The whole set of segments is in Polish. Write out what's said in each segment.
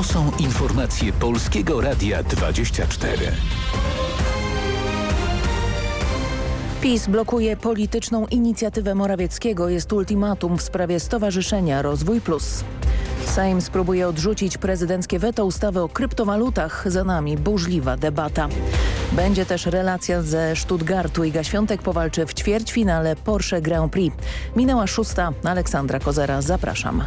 To są informacje Polskiego Radia 24. PiS blokuje polityczną inicjatywę Morawieckiego. Jest ultimatum w sprawie Stowarzyszenia Rozwój Plus. Sejm spróbuje odrzucić prezydenckie weto ustawy o kryptowalutach. Za nami burzliwa debata. Będzie też relacja ze Stuttgartu. Iga Świątek powalczy w ćwierćfinale Porsche Grand Prix. Minęła szósta. Aleksandra Kozera. Zapraszam.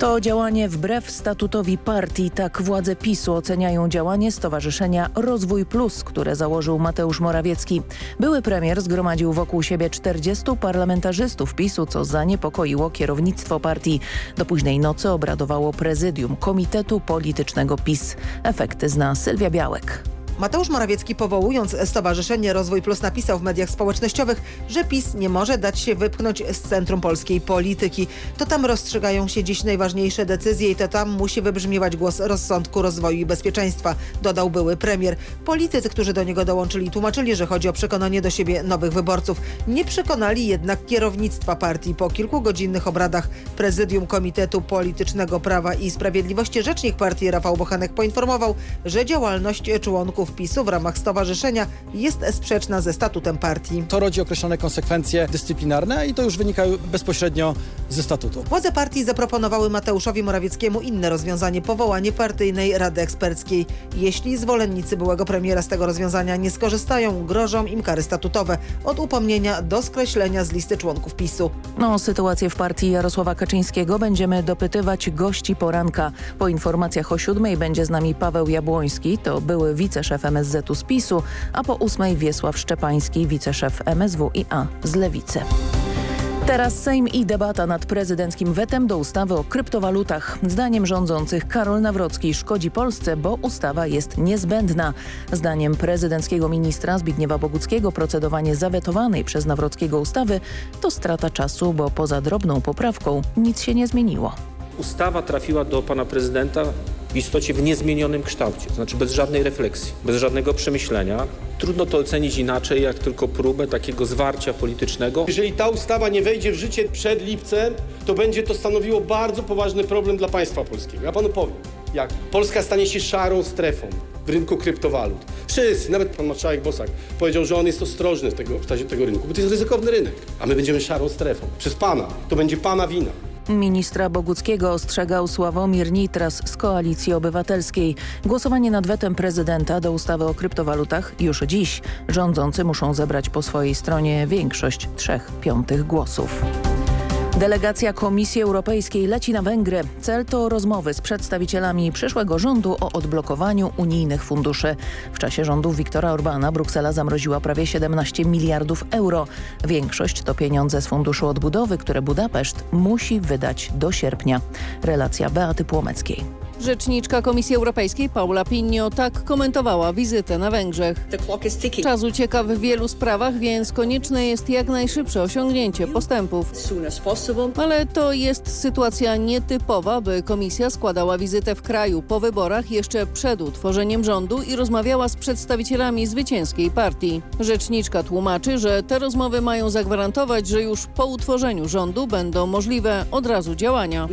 To działanie wbrew statutowi partii. Tak władze PiSu oceniają działanie Stowarzyszenia Rozwój Plus, które założył Mateusz Morawiecki. Były premier zgromadził wokół siebie 40 parlamentarzystów PiSu, co zaniepokoiło kierownictwo partii. Do późnej nocy obradowało prezydium Komitetu Politycznego PiS. Efekty zna Sylwia Białek. Mateusz Morawiecki powołując Stowarzyszenie Rozwój Plus napisał w mediach społecznościowych, że PiS nie może dać się wypchnąć z centrum polskiej polityki. To tam rozstrzygają się dziś najważniejsze decyzje i to tam musi wybrzmiewać głos rozsądku, rozwoju i bezpieczeństwa, dodał były premier. Politycy, którzy do niego dołączyli, tłumaczyli, że chodzi o przekonanie do siebie nowych wyborców. Nie przekonali jednak kierownictwa partii. Po kilkugodzinnych obradach prezydium Komitetu Politycznego Prawa i Sprawiedliwości rzecznik partii Rafał Bochanek poinformował, że działalność członków PiSu w ramach stowarzyszenia jest sprzeczna ze statutem partii. To rodzi określone konsekwencje dyscyplinarne i to już wynika bezpośrednio ze statutu. Władze partii zaproponowały Mateuszowi Morawieckiemu inne rozwiązanie powołanie partyjnej Rady Eksperckiej. Jeśli zwolennicy byłego premiera z tego rozwiązania nie skorzystają, grożą im kary statutowe od upomnienia do skreślenia z listy członków PiSu. No, sytuację w partii Jarosława Kaczyńskiego będziemy dopytywać gości poranka. Po informacjach o siódmej będzie z nami Paweł Jabłoński, to były wiceszef MSZ-u z PiSu, a po ósmej Wiesław Szczepański, wiceszef MSWiA z Lewicy. Teraz Sejm i debata nad prezydenckim wetem do ustawy o kryptowalutach. Zdaniem rządzących Karol Nawrocki szkodzi Polsce, bo ustawa jest niezbędna. Zdaniem prezydenckiego ministra Zbigniewa Boguckiego procedowanie zawetowanej przez Nawrockiego ustawy to strata czasu, bo poza drobną poprawką nic się nie zmieniło. Ustawa trafiła do pana prezydenta w istocie w niezmienionym kształcie, to znaczy bez żadnej refleksji, bez żadnego przemyślenia. Trudno to ocenić inaczej, jak tylko próbę takiego zwarcia politycznego. Jeżeli ta ustawa nie wejdzie w życie przed lipcem, to będzie to stanowiło bardzo poważny problem dla państwa polskiego. Ja panu powiem, jak Polska stanie się szarą strefą w rynku kryptowalut. Wszyscy, nawet pan marszałek Bosak powiedział, że on jest ostrożny w, tego, w tego rynku, bo to jest ryzykowny rynek, a my będziemy szarą strefą. Przez pana. To będzie pana wina. Ministra Boguckiego ostrzegał Sławomir Nitras z Koalicji Obywatelskiej. Głosowanie nad wetem prezydenta do ustawy o kryptowalutach już dziś. Rządzący muszą zebrać po swojej stronie większość trzech piątych głosów. Delegacja Komisji Europejskiej leci na Węgry. Cel to rozmowy z przedstawicielami przyszłego rządu o odblokowaniu unijnych funduszy. W czasie rządów Viktora Orbana Bruksela zamroziła prawie 17 miliardów euro. Większość to pieniądze z Funduszu Odbudowy, które Budapeszt musi wydać do sierpnia. Relacja Beaty Płomeckiej. Rzeczniczka Komisji Europejskiej Paula Pinio tak komentowała wizytę na Węgrzech. Czas ucieka w wielu sprawach, więc konieczne jest jak najszybsze osiągnięcie postępów. Ale to jest sytuacja nietypowa, by komisja składała wizytę w kraju po wyborach jeszcze przed utworzeniem rządu i rozmawiała z przedstawicielami zwycięskiej partii. Rzeczniczka tłumaczy, że te rozmowy mają zagwarantować, że już po utworzeniu rządu będą możliwe od razu działania.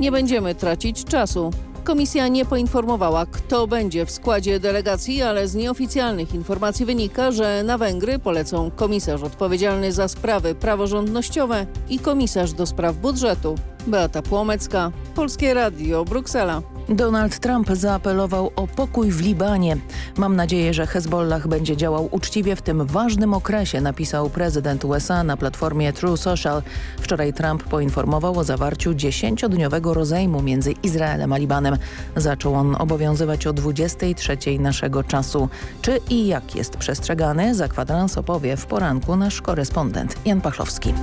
Nie będziemy tracić czasu. Komisja nie poinformowała, kto będzie w składzie delegacji, ale z nieoficjalnych informacji wynika, że na Węgry polecą komisarz odpowiedzialny za sprawy praworządnościowe i komisarz do spraw budżetu. Beata Płomecka, Polskie Radio, Bruksela. Donald Trump zaapelował o pokój w Libanie. Mam nadzieję, że Hezbollah będzie działał uczciwie w tym ważnym okresie, napisał prezydent USA na platformie True Social. Wczoraj Trump poinformował o zawarciu dziesięciodniowego rozejmu między Izraelem a Libanem. Zaczął on obowiązywać o 23 naszego czasu. Czy i jak jest przestrzegany, za kwadrans opowie w poranku nasz korespondent Jan Pachlowski.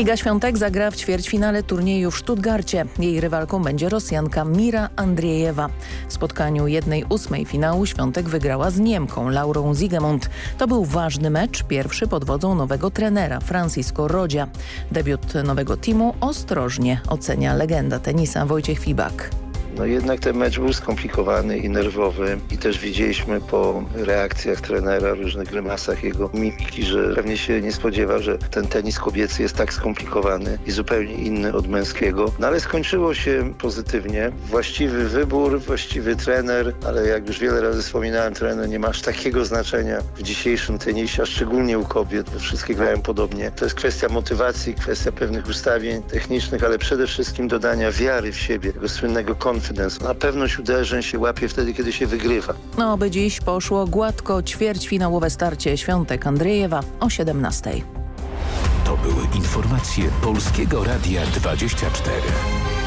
Iga Świątek zagra w ćwierćfinale turnieju w Stuttgarcie. Jej rywalką będzie Rosjanka Mira Andriejewa. W spotkaniu 1-8 finału Świątek wygrała z Niemką Laurą Zigemund. To był ważny mecz, pierwszy pod wodzą nowego trenera Francisco Rodzia. Debiut nowego teamu ostrożnie ocenia legenda tenisa Wojciech Fibak No jednak ten mecz był skomplikowany i nerwowy i też widzieliśmy po reakcjach trenera, różnych grymasach jego mimiki, że pewnie się nie spodziewał, że ten tenis kobiecy jest tak skomplikowany i zupełnie inny od męskiego. No ale skończyło się pozytywnie. Właściwy wybór, właściwy trener, ale jak już wiele razy wspominałem, trener nie ma aż takiego znaczenia w dzisiejszym tenisie, a szczególnie u kobiet, bo wszystkie grają podobnie. To jest kwestia motywacji, kwestia pewnych ustawień technicznych, ale przede wszystkim dodania wiary w siebie, tego słynnego confidence. Na pewność uderzeń się łapie wtedy, kiedy się wygrywa. No, by dziś poszło gładko ćwierćfinałowe starcie Świątek Andrzejewa o 17. To były informacje Polskiego Radia 24.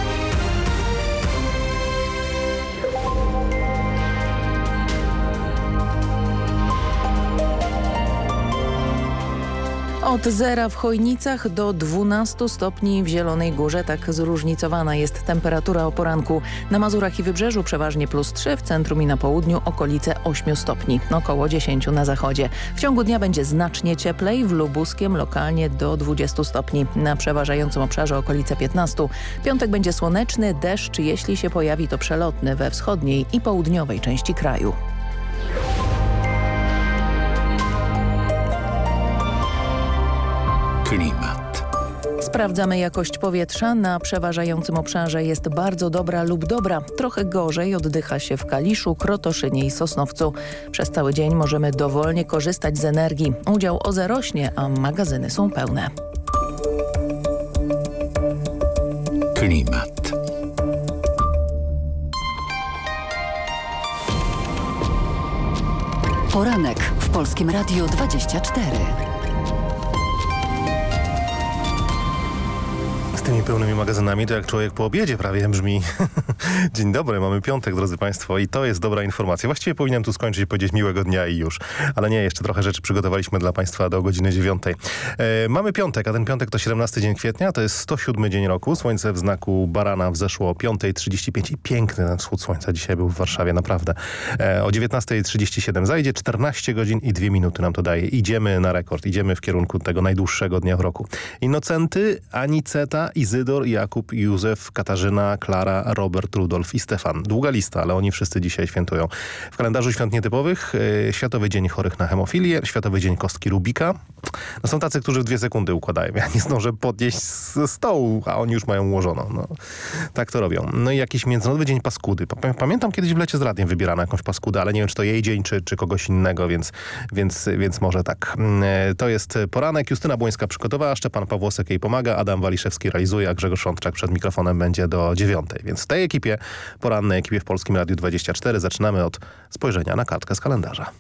Od zera w Chojnicach do 12 stopni w Zielonej Górze. Tak zróżnicowana jest temperatura o poranku. Na Mazurach i Wybrzeżu przeważnie plus 3, w centrum i na południu okolice 8 stopni, około 10 na zachodzie. W ciągu dnia będzie znacznie cieplej, w Lubuskiem lokalnie do 20 stopni. Na przeważającym obszarze okolice 15. Piątek będzie słoneczny, deszcz jeśli się pojawi to przelotny we wschodniej i południowej części kraju. Klimat. Sprawdzamy jakość powietrza. Na przeważającym obszarze jest bardzo dobra lub dobra. Trochę gorzej oddycha się w Kaliszu, Krotoszynie i Sosnowcu. Przez cały dzień możemy dowolnie korzystać z energii. Udział OZE rośnie, a magazyny są pełne. Klimat. Poranek w Polskim Radiu 24. tymi pełnymi magazynami to jak człowiek po obiedzie prawie brzmi. Dzień dobry, mamy piątek, drodzy Państwo i to jest dobra informacja. Właściwie powinienem tu skończyć i powiedzieć miłego dnia i już. Ale nie, jeszcze trochę rzeczy przygotowaliśmy dla Państwa do godziny dziewiątej. E, mamy piątek, a ten piątek to 17 dzień kwietnia, to jest 107 dzień roku. Słońce w znaku barana wzeszło o 5.35 i piękny ten wschód słońca dzisiaj był w Warszawie, naprawdę. E, o 19.37 zajdzie, 14 godzin i 2 minuty nam to daje. Idziemy na rekord, idziemy w kierunku tego najdłuższego dnia w roku. Inocenty, Aniceta, Izydor, Jakub, Józef, Katarzyna, Klara, Robert, Rudolf i Stefan. Długa lista, ale oni wszyscy dzisiaj świętują. W kalendarzu świąt nietypowych e, Światowy Dzień Chorych na Hemofilię, Światowy Dzień Kostki Rubika. No są tacy, którzy w dwie sekundy układają. Ja nie zdążę podnieść ze stołu, a oni już mają ułożono. No, tak to robią. No i jakiś Międzynarodowy Dzień Paskudy. Pa- Pamiętam kiedyś w lecie z radiem wybierano jakąś paskudę, ale nie wiem, czy to jej dzień, czy, czy kogoś innego, więc, więc, więc może tak. Mm, e, To jest poranek. Justyna Błońska przygotowała, Szczepan Pawłosek jej pomaga, Adam Waliszewski realizuje, a Grzegorz Szączak przed mikrofonem będzie do dziewiątej. Więc w tej ekipie, porannej ekipie w Polskim Radiu 24 zaczynamy od spojrzenia na kartkę z kalendarza.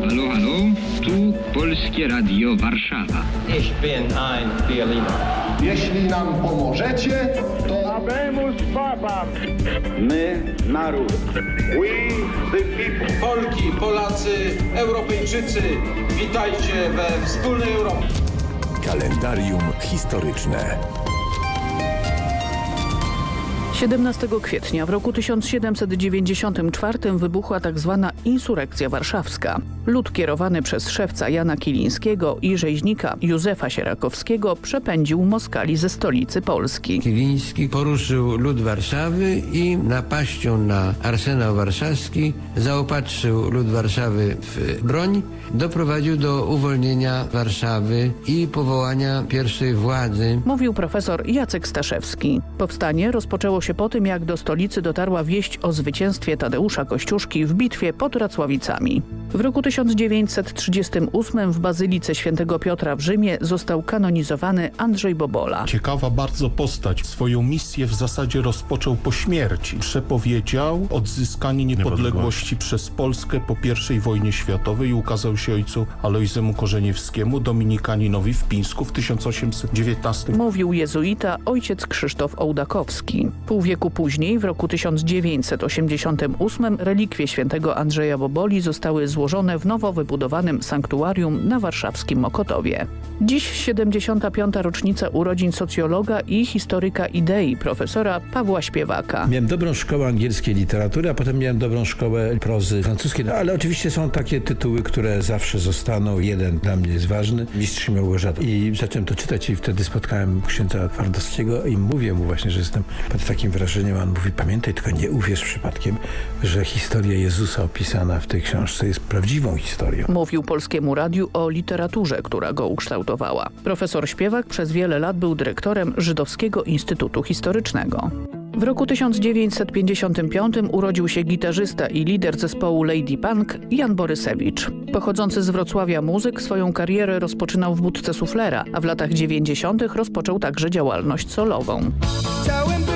Halo, halo, tu Polskie Radio Warszawa. Ich bin ein Berliner. Jeśli nam pomożecie, to... Habemus Babam. My, naród. We, the people. Polki, Polacy, Europejczycy, witajcie we wspólnej Europie. Kalendarium historyczne. 17 kwietnia w roku 1794 wybuchła tzw. Tak insurekcja warszawska. Lud kierowany przez szewca Jana Kilińskiego i rzeźnika Józefa Sierakowskiego przepędził Moskali ze stolicy Polski. Kiliński poruszył lud Warszawy i napaścią na arsenał warszawski zaopatrzył lud Warszawy w broń, doprowadził do uwolnienia Warszawy i powołania pierwszej władzy. Mówił profesor Jacek Staszewski. Powstanie rozpoczęło się po tym, jak do stolicy dotarła wieść o zwycięstwie Tadeusza Kościuszki w bitwie pod Racławicami. W roku 1938 w Bazylice Świętego Piotra w Rzymie został kanonizowany Andrzej Bobola. Ciekawa bardzo postać. Swoją misję w zasadzie rozpoczął po śmierci. Przepowiedział odzyskanie niepodległości przez Polskę po I wojnie światowej i ukazał się ojcu Alojzemu Korzeniewskiemu, Dominikaninowi w Pińsku w 1819. Mówił jezuita ojciec Krzysztof Ołdakowski. Pół wieku później, w roku 1988, relikwie świętego Andrzeja Boboli zostały złożone w nowo wybudowanym sanktuarium na warszawskim Mokotowie. Dziś 75. rocznica urodzin socjologa i historyka idei profesora Pawła Śpiewaka. Miałem dobrą szkołę angielskiej literatury, a potem miałem dobrą szkołę prozy francuskiej, no, ale oczywiście są takie tytuły, które zawsze zostaną. Jeden dla mnie jest ważny, Mistrz Małgorzata. I zacząłem to czytać i wtedy spotkałem księdza Twardowskiego i mówię mu właśnie, że jestem pod takim takim wrażeniem, on mówi, pamiętaj, tylko nie uwierz przypadkiem, że historia Jezusa opisana w tej książce jest prawdziwą historią. Mówił Polskiemu Radiu o literaturze, która go ukształtowała. Profesor Śpiewak przez wiele lat był dyrektorem Żydowskiego Instytutu Historycznego. W roku 1955 urodził się gitarzysta i lider zespołu Lady Punk Jan Borysewicz. Pochodzący z Wrocławia muzyk swoją karierę rozpoczynał w budce suflera, a w latach 90. rozpoczął także działalność solową. Chciałem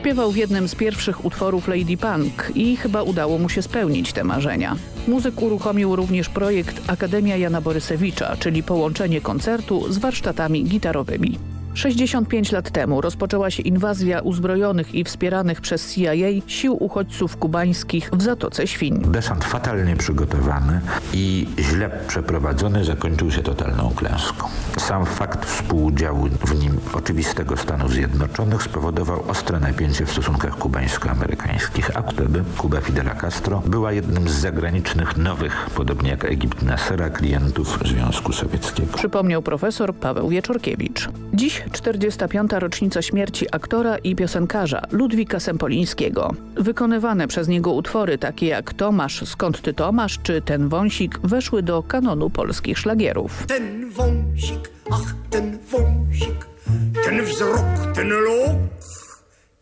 Śpiewał w jednym z pierwszych utworów Lady Punk i chyba udało mu się spełnić te marzenia. Muzyk uruchomił również projekt Akademia Jana Borysewicza, czyli połączenie koncertu z warsztatami gitarowymi. 65 lat temu rozpoczęła się inwazja uzbrojonych i wspieranych przez CIA sił uchodźców kubańskich w Zatoce Świń. Desant fatalnie przygotowany i źle przeprowadzony zakończył się totalną klęską. Sam fakt współudziału w nim oczywistego Stanów Zjednoczonych spowodował ostre napięcie w stosunkach kubańsko-amerykańskich, a wtedy Kuba Fidela Castro była jednym z zagranicznych nowych, podobnie jak Egipt Nasera, klientów Związku Sowieckiego. Przypomniał profesor Paweł Wieczorkiewicz. Dziś 45. rocznica śmierci aktora i piosenkarza Ludwika Sempolińskiego. Wykonywane przez niego utwory takie jak Tomasz, skąd ty Tomasz czy Ten wąsik weszły do kanonu polskich szlagierów. Ten wąsik, ach ten wąsik, ten wzrok, ten lok,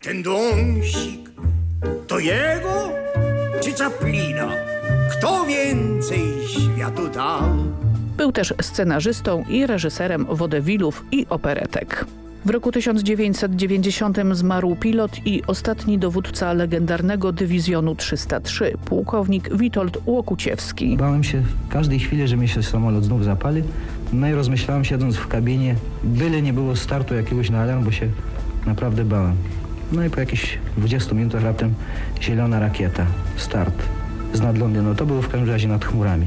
ten dąsik, to jego czy Czaplina? Kto więcej światu dał? Był też scenarzystą i reżyserem wodewilów i operetek. W roku 1990 zmarł pilot i ostatni dowódca legendarnego dywizjonu 303, pułkownik Witold Łokuciewski. Bałem się w każdej chwili, że mi się samolot znów zapali. No i rozmyślałem siedząc w kabinie, byle nie było startu jakiegoś na alarm, bo się naprawdę bałem. No i po jakichś 20 minutach raptem zielona rakieta, start z nad Londynu. To było w każdym razie nad chmurami.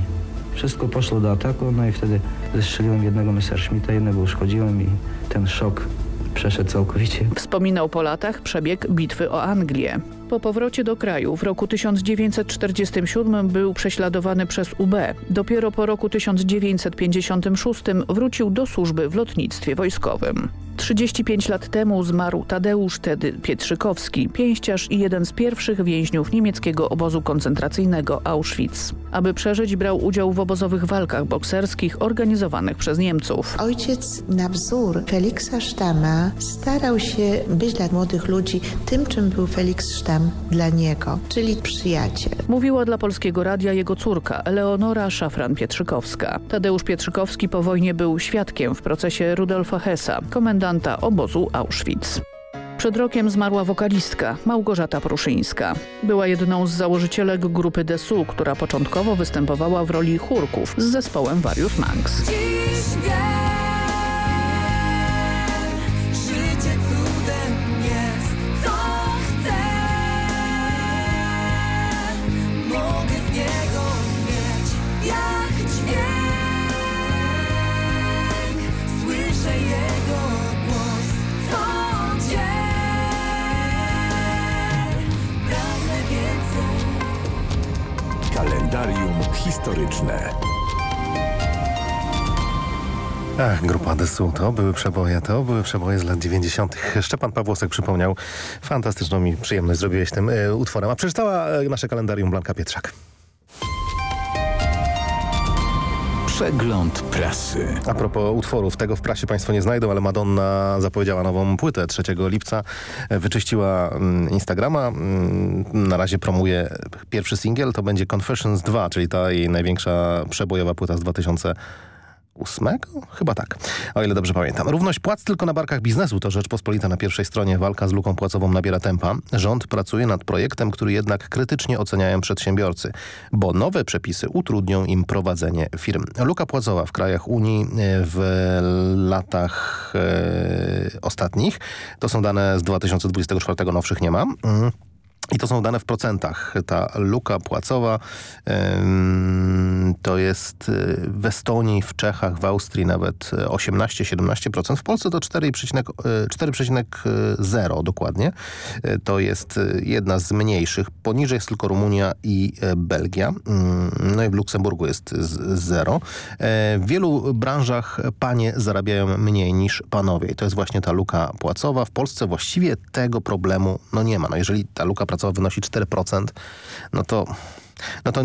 Wszystko poszło do ataku, no i wtedy zestrzeliłem jednego Messerschmitta, jednego uszkodziłem i ten szok przeszedł całkowicie. Wspominał po latach przebieg bitwy o Anglię. Po powrocie do kraju w roku 1947 był prześladowany przez UB. Dopiero po roku 1956 wrócił do służby w lotnictwie wojskowym. 35 lat temu zmarł Tadeusz Tedy Pietrzykowski, pięściarz i jeden z pierwszych więźniów niemieckiego obozu koncentracyjnego Auschwitz. Aby przeżyć brał udział w obozowych walkach bokserskich organizowanych przez Niemców. Ojciec na wzór Feliksa Sztama starał się być dla młodych ludzi tym, czym był Felix Sztam dla niego, czyli przyjaciel. Mówiła dla Polskiego Radia jego córka Eleonora Szafran-Pietrzykowska. Tadeusz Pietrzykowski po wojnie był świadkiem w procesie Rudolfa Hessa, obozu Auschwitz. Przed rokiem zmarła wokalistka Małgorzata Pruszyńska. Była jedną z założycielek grupy Desu, która początkowo występowała w roli chórków z zespołem Various Manx. Historyczne. Ach, grupa Desu, to były przeboje, to były przeboje z lat 90. Szczepan Pawłosek przypomniał. Fantastyczną mi przyjemność zrobiłeś tym e, utworem. A przeczytała e, nasze kalendarium Blanka Pietrzak. Przegląd prasy. A propos utworów, tego w prasie Państwo nie znajdą, ale Madonna zapowiedziała nową płytę 3 lipca. Wyczyściła mm, Instagrama. Mm, Na razie promuje pierwszy singiel, to będzie Confessions 2, czyli ta jej największa przebojowa płyta z 2000 ósmego? Chyba tak, o ile dobrze pamiętam. Równość płac tylko na barkach biznesu to Rzeczpospolita na pierwszej stronie. Walka z luką płacową nabiera tempa. Rząd pracuje nad projektem, który jednak krytycznie oceniają przedsiębiorcy, bo nowe przepisy utrudnią im prowadzenie firm. Luka płacowa w krajach Unii e, w latach e, ostatnich, to są dane z 2024, nowszych nie ma. I to są dane w procentach. Ta luka płacowa to jest w Estonii, w Czechach, w Austrii nawet 18-17%. W Polsce to 4,0 dokładnie. To jest jedna z mniejszych. Poniżej jest tylko Rumunia i Belgia. Mm, no i w Luksemburgu jest zero. W wielu branżach panie zarabiają mniej niż panowie. I to jest właśnie ta luka płacowa. W Polsce właściwie tego problemu no nie ma. No jeżeli ta luka płacowa wynosi 4%, no to no to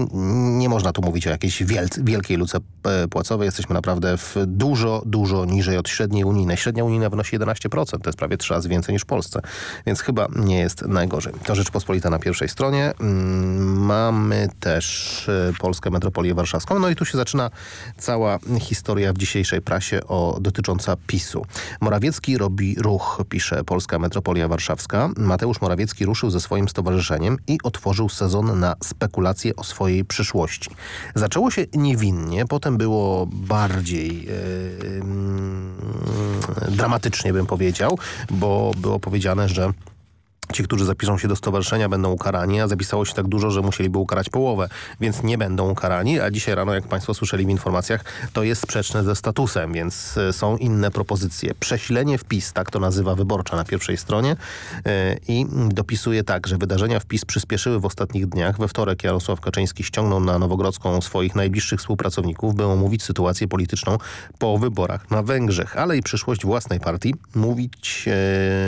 nie można tu mówić o jakiejś wielkiej luce e, płacowej. Jesteśmy naprawdę w dużo, dużo niżej od średniej unijnej. Średnia unijna wynosi 11%. To jest prawie trzy razy więcej niż w Polsce. Więc chyba nie jest najgorzej. To Rzeczpospolita na pierwszej stronie. Mm, mamy też e, Polskę Metropolię Warszawską. No i tu się zaczyna cała historia w dzisiejszej prasie o, dotycząca PiSu. Morawiecki robi ruch, pisze Polska Metropolia Warszawska. Mateusz Morawiecki ruszył ze swoim stowarzyszeniem i otworzył sezon na spekulacje o swojej przyszłości. Zaczęło się niewinnie, potem było bardziej yy, yy, dramatycznie bym powiedział, bo było powiedziane, że Ci, którzy zapiszą się do stowarzyszenia będą ukarani, a zapisało się tak dużo, że musieliby ukarać połowę, więc nie będą ukarani, a dzisiaj rano, jak Państwo słyszeli w informacjach, to jest sprzeczne ze statusem, więc e, są inne propozycje. Przesilenie wpis, tak to nazywa wyborcza na pierwszej stronie yy, i dopisuje tak, że wydarzenia wpis przyspieszyły w ostatnich dniach. We wtorek Jarosław Kaczyński ściągnął na Nowogrodzką swoich najbliższych współpracowników, by omówić sytuację polityczną po wyborach na Węgrzech, ale i przyszłość własnej partii. Mówić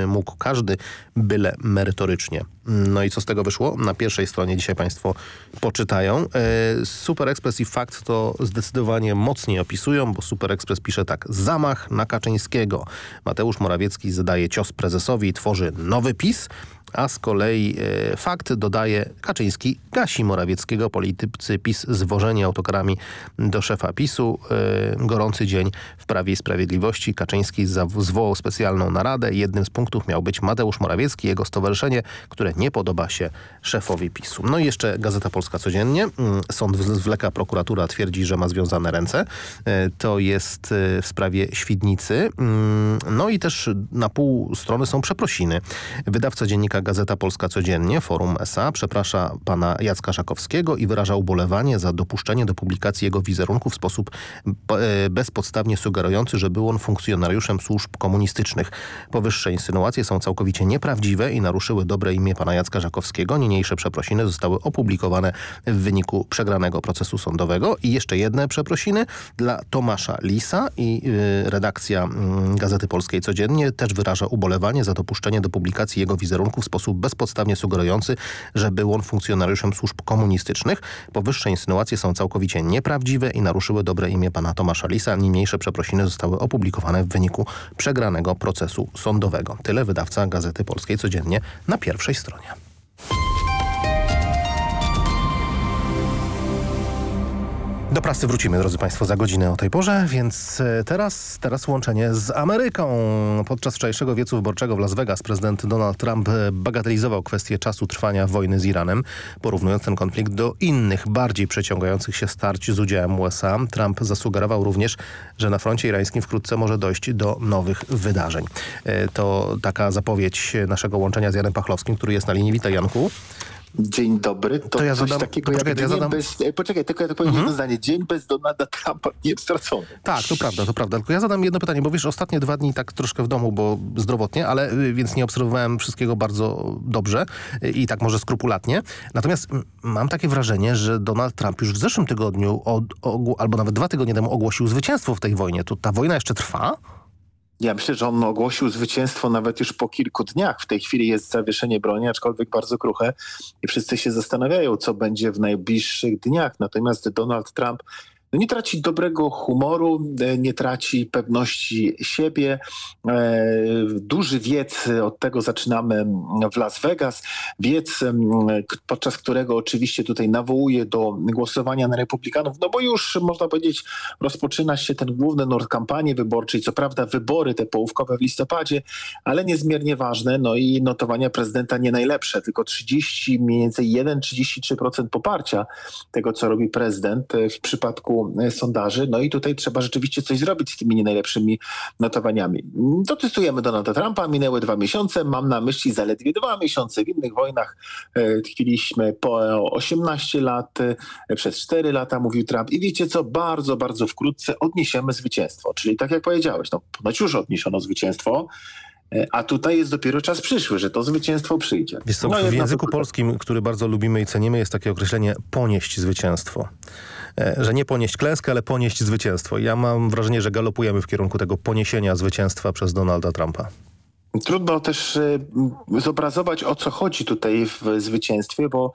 yy, mógł każdy, byle merytorycznie. No i co z tego wyszło? Na pierwszej stronie dzisiaj Państwo poczytają. E, Super Express i Fakt to zdecydowanie mocniej opisują, bo Super Express pisze tak. Zamach na Kaczyńskiego. Mateusz Morawiecki zadaje cios prezesowi i tworzy nowy PiS a z kolei e, fakt dodaje Kaczyński gasi Morawieckiego. Politycy PiS zwożeni autokarami do szefa PiSu. E, gorący dzień w Prawie i Sprawiedliwości. Kaczyński zwołał specjalną naradę. Jednym z punktów miał być Mateusz Morawiecki, jego stowarzyszenie, które nie podoba się szefowi PiSu. No i jeszcze Gazeta Polska Codziennie. Mm, sąd zwleka, prokuratura twierdzi, że ma związane ręce. E, to jest w sprawie Świdnicy. Mm, no i też na pół strony są przeprosiny. Wydawca dziennika Gazeta Polska Codziennie, Forum SA, przeprasza pana Jacka Szakowskiego i wyraża ubolewanie za dopuszczenie do publikacji jego wizerunku w sposób e, bezpodstawnie sugerujący, że był on funkcjonariuszem służb komunistycznych. Powyższe insynuacje są całkowicie nieprawdziwe i naruszyły dobre imię pana Jacka Żakowskiego. Niniejsze przeprosiny zostały opublikowane w wyniku przegranego procesu sądowego. I jeszcze jedne przeprosiny dla Tomasza Lisa i y, redakcja y, Gazety Polskiej Codziennie też wyraża ubolewanie za dopuszczenie do publikacji jego wizerunku w sposób bezpodstawnie sugerujący, że był on funkcjonariuszem służb komunistycznych. Powyższe insynuacje są całkowicie nieprawdziwe i naruszyły dobre imię pana Tomasza Lisa. Niniejsze przeprosiny zostały opublikowane w wyniku przegranego procesu sądowego. Tyle wydawca Gazety Polskiej codziennie na pierwszej stronie. Do prasy wrócimy, drodzy Państwo, za godzinę o tej porze, więc e, teraz, teraz łączenie z Ameryką. Podczas wczorajszego wiecu wyborczego w Las Vegas prezydent Donald Trump e, bagatelizował kwestię czasu trwania wojny z Iranem, porównując ten konflikt do innych, bardziej przeciągających się starć z udziałem USA. Trump zasugerował również, że na froncie irańskim wkrótce może dojść do nowych wydarzeń. E, to taka zapowiedź naszego łączenia z Janem Pachlowskim, który jest na linii. Witaj Janku. Dzień dobry. To, to ja zadam, takiego poczekaj, jak ja zadam... bez... Poczekaj, tylko ja to powiem Mhm. jedno zdanie. Dzień bez Donalda Trumpa nie stracony. Tak, to prawda, to prawda. Tylko ja zadam jedno pytanie, bo wiesz, ostatnie dwa dni tak troszkę w domu, bo zdrowotnie, ale y, więc nie obserwowałem wszystkiego bardzo dobrze y, i tak może skrupulatnie. Natomiast mam takie wrażenie, że Donald Trump już w zeszłym tygodniu, od, albo nawet dwa tygodnie temu ogłosił zwycięstwo w tej wojnie. To ta wojna jeszcze trwa? Ja myślę, że on ogłosił zwycięstwo nawet już po kilku dniach. W tej chwili jest zawieszenie broni, aczkolwiek bardzo kruche i wszyscy się zastanawiają, co będzie w najbliższych dniach. Natomiast Donald Trump nie traci dobrego humoru, e, nie traci pewności siebie. E, duży wiec, od tego zaczynamy w Las Vegas. Wiec, podczas którego oczywiście tutaj nawołuje do głosowania na republikanów, no bo już można powiedzieć rozpoczyna się ten główny nurt kampanii wyborczej. Co prawda wybory te połówkowe w listopadzie, ale niezmiernie ważne. No i notowania prezydenta nie najlepsze, tylko 30, mniej więcej 1-33% poparcia tego, co robi prezydent. W przypadku wielu sondaży. No i tutaj trzeba rzeczywiście coś zrobić z tymi nie najlepszymi notowaniami. Dotestujemy Donalda Trumpa, minęły dwa miesiące, mam na myśli zaledwie dwa miesiące. W innych wojnach tkwiliśmy po 18 lat, przez 4 lata, mówił Trump. I wiecie co, bardzo, bardzo wkrótce odniesiemy zwycięstwo. Czyli tak jak powiedziałeś, no ponoć już odniesiono zwycięstwo, a tutaj jest dopiero czas przyszły, że to zwycięstwo przyjdzie. Jest to no, w języku polskim, który bardzo lubimy i cenimy, jest takie określenie ponieść zwycięstwo. Że nie ponieść klęskę, ale ponieść zwycięstwo. Ja mam wrażenie, że galopujemy w kierunku tego poniesienia zwycięstwa przez Donalda Trumpa. Trudno też zobrazować, o co chodzi tutaj w zwycięstwie, bo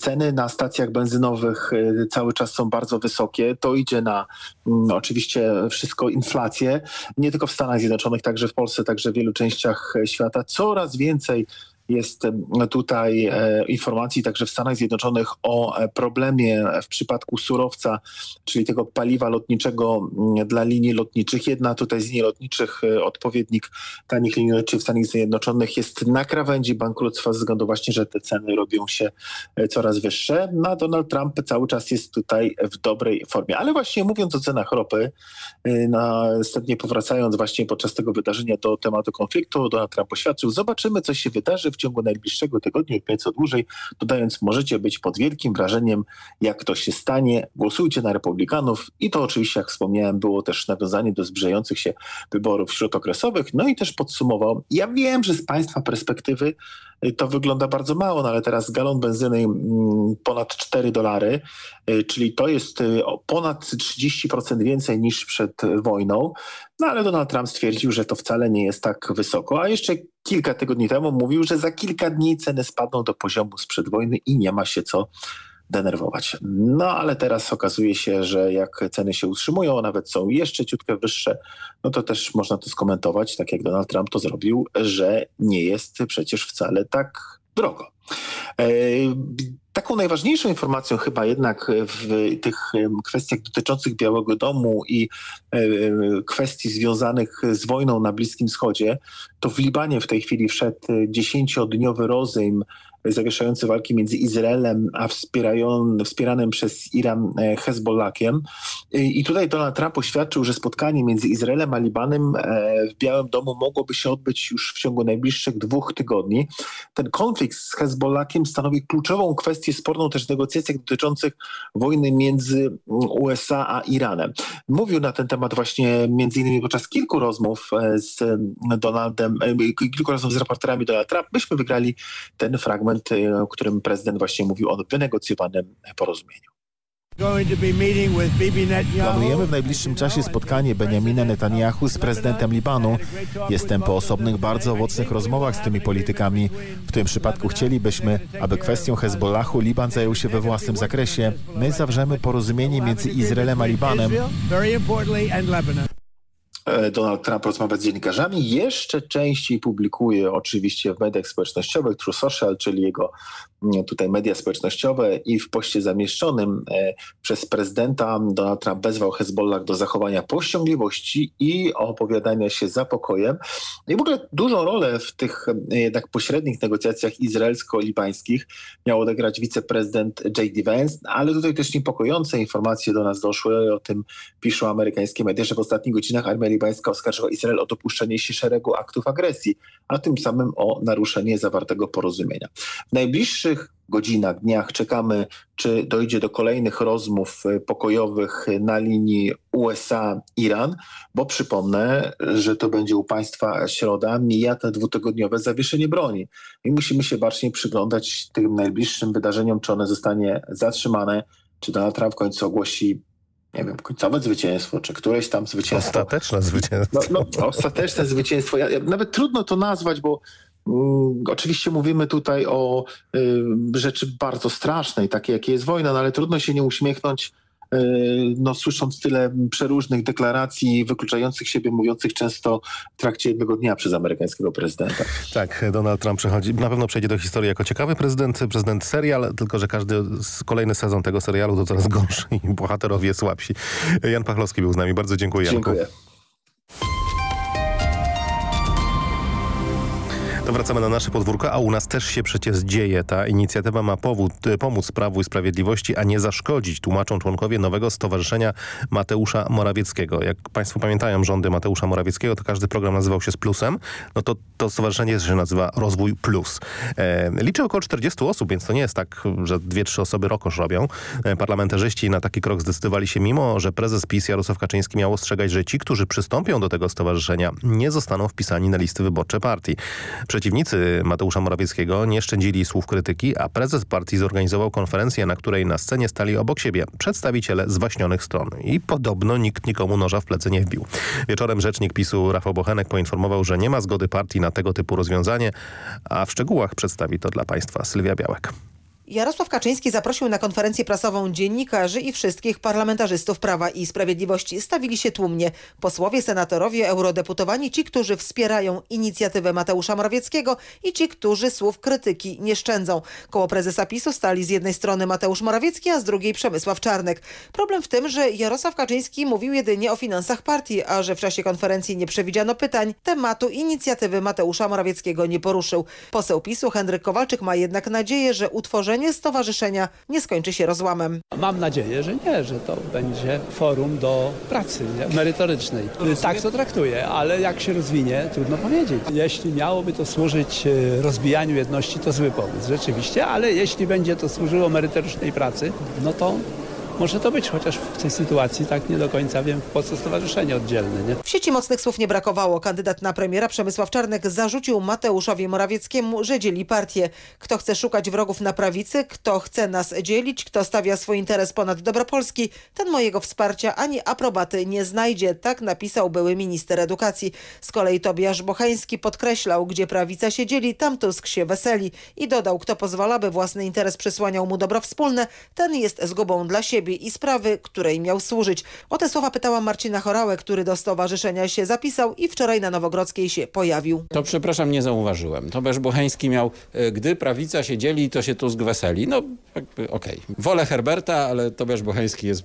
Ceny na stacjach benzynowych cały czas są bardzo wysokie. To idzie na no, oczywiście wszystko inflację, nie tylko w Stanach Zjednoczonych, także w Polsce, także w wielu częściach świata. Coraz więcej jest tutaj e, informacji także w Stanach Zjednoczonych o problemie w przypadku surowca, czyli tego paliwa lotniczego dla linii lotniczych. Jedna tutaj z linii lotniczych, odpowiednik tanich linii lotniczych w Stanach Zjednoczonych jest na krawędzi bankructwa ze względu właśnie, że te ceny robią się coraz wyższe. No, a Donald Trump cały czas jest tutaj w dobrej formie. Ale właśnie mówiąc o cenach ropy, następnie powracając właśnie podczas tego wydarzenia do tematu konfliktu, Donald Trump oświadczył, zobaczymy co się wydarzy w ciągu najbliższego tygodnia lub nieco dłużej, dodając, możecie być pod wielkim wrażeniem, jak to się stanie. Głosujcie na republikanów i to oczywiście, jak wspomniałem, było też nawiązanie do zbliżających się wyborów śródokresowych. No i też podsumował, ja wiem, że z państwa perspektywy to wygląda bardzo mało, no ale teraz galon benzyny ponad 4 dolary, czyli to jest ponad 30% więcej niż przed wojną. No ale Donald Trump stwierdził, że to wcale nie jest tak wysoko, a jeszcze kilka tygodni temu mówił, że za kilka dni ceny spadną do poziomu sprzed wojny i nie ma się co denerwować. No ale teraz okazuje się, że jak ceny się utrzymują, a nawet są jeszcze ciutkę wyższe, no to też można to skomentować, tak jak Donald Trump to zrobił, że nie jest przecież wcale tak drogo. Taką najważniejszą informacją chyba jednak w tych kwestiach dotyczących Białego Domu i kwestii związanych z wojną na Bliskim Wschodzie, to w Libanie w tej chwili wszedł dziesięciodniowy rozejm zawieszający walki między Izraelem a wspieranym przez Iran Hezbollakiem. I tutaj Donald Trump oświadczył, że spotkanie między Izraelem a Libanem w Białym Domu mogłoby się odbyć już w ciągu najbliższych dwóch tygodni. Ten konflikt z Hezbollakiem stanowi kluczową kwestię sporną też w negocjacjach dotyczących wojny między USA a Iranem. Mówił na ten temat właśnie między innymi podczas kilku rozmów z Donaldem, kilku rozmów z reporterami Donald Trump. Myśmy wygrali ten fragment o którym prezydent właśnie mówił o wynegocjowanym porozumieniu. Planujemy w najbliższym czasie spotkanie Benjamina Netanyahu z prezydentem Libanu. Jestem po osobnych, bardzo owocnych rozmowach z tymi politykami. W tym przypadku chcielibyśmy, aby kwestią Hezbollahu Liban zajął się we własnym zakresie. My zawrzemy porozumienie między Izraelem a Libanem. Donald Trump rozmawia z dziennikarzami, jeszcze częściej publikuje oczywiście w mediach społecznościowych True Social, czyli jego tutaj media społecznościowe i w poście zamieszczonym przez prezydenta Donald Trump wezwał Hezbollah do zachowania powściągliwości i opowiadania się za pokojem. I w ogóle dużą rolę w tych jednak pośrednich negocjacjach izraelsko-libańskich miał odegrać wiceprezydent J.D. Vance, ale tutaj też niepokojące informacje do nas doszły, o tym piszą amerykańskie media, że w ostatnich godzinach armia libańska oskarżyła Izrael o dopuszczenie się szeregu aktów agresji, a tym samym o naruszenie zawartego porozumienia. W najbliższych godzinach, dniach czekamy, czy dojdzie do kolejnych rozmów pokojowych na linii USA-Iran, bo przypomnę, że to będzie u państwa środa, mija te dwutygodniowe zawieszenie broni. I musimy się bacznie przyglądać tym najbliższym wydarzeniom, czy one zostanie zatrzymane, czy Donald Trump w końcu ogłosi nie wiem, końcowe zwycięstwo, czy któreś tam zwycięstwo. Ostateczne zwycięstwo. No, no ostateczne zwycięstwo. Ja, ja, nawet trudno to nazwać, bo mm, oczywiście mówimy tutaj o y, rzeczy bardzo strasznej, takiej jakie jest wojna, no, ale trudno się nie uśmiechnąć no, słysząc tyle przeróżnych deklaracji wykluczających siebie, mówiących często w trakcie jednego dnia przez amerykańskiego prezydenta. Tak, Donald Trump przechodzi, na pewno przejdzie do historii jako ciekawy prezydent, prezydent serial, tylko że każdy kolejny sezon tego serialu to coraz gorszy i bohaterowie słabsi. Jan Pachlowski był z nami. Bardzo dziękuję, Janku. Dziękuję. To wracamy na nasze podwórko, a u nas też się przecież dzieje. Ta inicjatywa ma powód, pomóc Prawu i Sprawiedliwości, a nie zaszkodzić, tłumaczą członkowie nowego Stowarzyszenia Mateusza Morawieckiego. Jak Państwo pamiętają rządy Mateusza Morawieckiego, to każdy program nazywał się z plusem. No to to stowarzyszenie się nazywa Rozwój Plus. E, liczy około 40 osób, więc to nie jest tak, że dwie, trzy osoby rokosz robią. E, parlamentarzyści na taki krok zdecydowali się, mimo że prezes PiS Jarosław Kaczyński miał ostrzegać, że ci, którzy przystąpią do tego stowarzyszenia, nie zostaną wpisani na listy wyborcze partii. Przeciwnicy Mateusza Morawieckiego nie szczędzili słów krytyki, a prezes partii zorganizował konferencję, na której na scenie stali obok siebie przedstawiciele zwaśnionych stron. I podobno nikt nikomu noża w plecy nie wbił. Wieczorem rzecznik PiSu Rafał Bochenek poinformował, że nie ma zgody partii na tego typu rozwiązanie, a w szczegółach przedstawi to dla Państwa Sylwia Białek. Jarosław Kaczyński zaprosił na konferencję prasową dziennikarzy i wszystkich parlamentarzystów Prawa i Sprawiedliwości. Stawili się tłumnie posłowie, senatorowie, eurodeputowani, ci, którzy wspierają inicjatywę Mateusza Morawieckiego i ci, którzy słów krytyki nie szczędzą. Koło prezesa PiSu stali z jednej strony Mateusz Morawiecki, a z drugiej Przemysław Czarnek. Problem w tym, że Jarosław Kaczyński mówił jedynie o finansach partii, a że w czasie konferencji nie przewidziano pytań, tematu inicjatywy Mateusza Morawieckiego nie poruszył. Poseł PiSu Henryk Kowalczyk ma jednak nadzieję, że utworzenie stowarzyszenia nie skończy się rozłamem. Mam nadzieję, że nie, że to będzie forum do pracy nie? merytorycznej. Tak to traktuję, ale jak się rozwinie, trudno powiedzieć. Jeśli miałoby to służyć e, rozbijaniu jedności, to zły pomysł, rzeczywiście, ale jeśli będzie to służyło merytorycznej pracy, no to może to być, chociaż w tej sytuacji tak nie do końca wiem, po co stowarzyszenie oddzielne. Nie? W sieci mocnych słów nie brakowało. Kandydat na premiera Przemysław Czarnek zarzucił Mateuszowi Morawieckiemu, że dzieli partię. Kto chce szukać wrogów na prawicy, kto chce nas dzielić, kto stawia swój interes ponad dobro Polski, ten mojego wsparcia ani aprobaty nie znajdzie. Tak napisał były minister edukacji. Z kolei Tobiasz Bochański podkreślał, gdzie prawica się dzieli, tam Tusk się weseli. I dodał, kto pozwala, by własny interes przysłaniał mu dobro wspólne, ten jest zgubą dla siebie i sprawy, której miał służyć. O te słowa pytałam Marcina Chorałę, który do stowarzyszenia się zapisał i wczoraj na Nowogrodzkiej się pojawił. To przepraszam, nie zauważyłem. Tobiasz Bocheński miał, e, gdy prawica się dzieli, to się Tusk weseli. No, okej. Okay. Wolę Herberta, ale Tobiasz Bocheński jest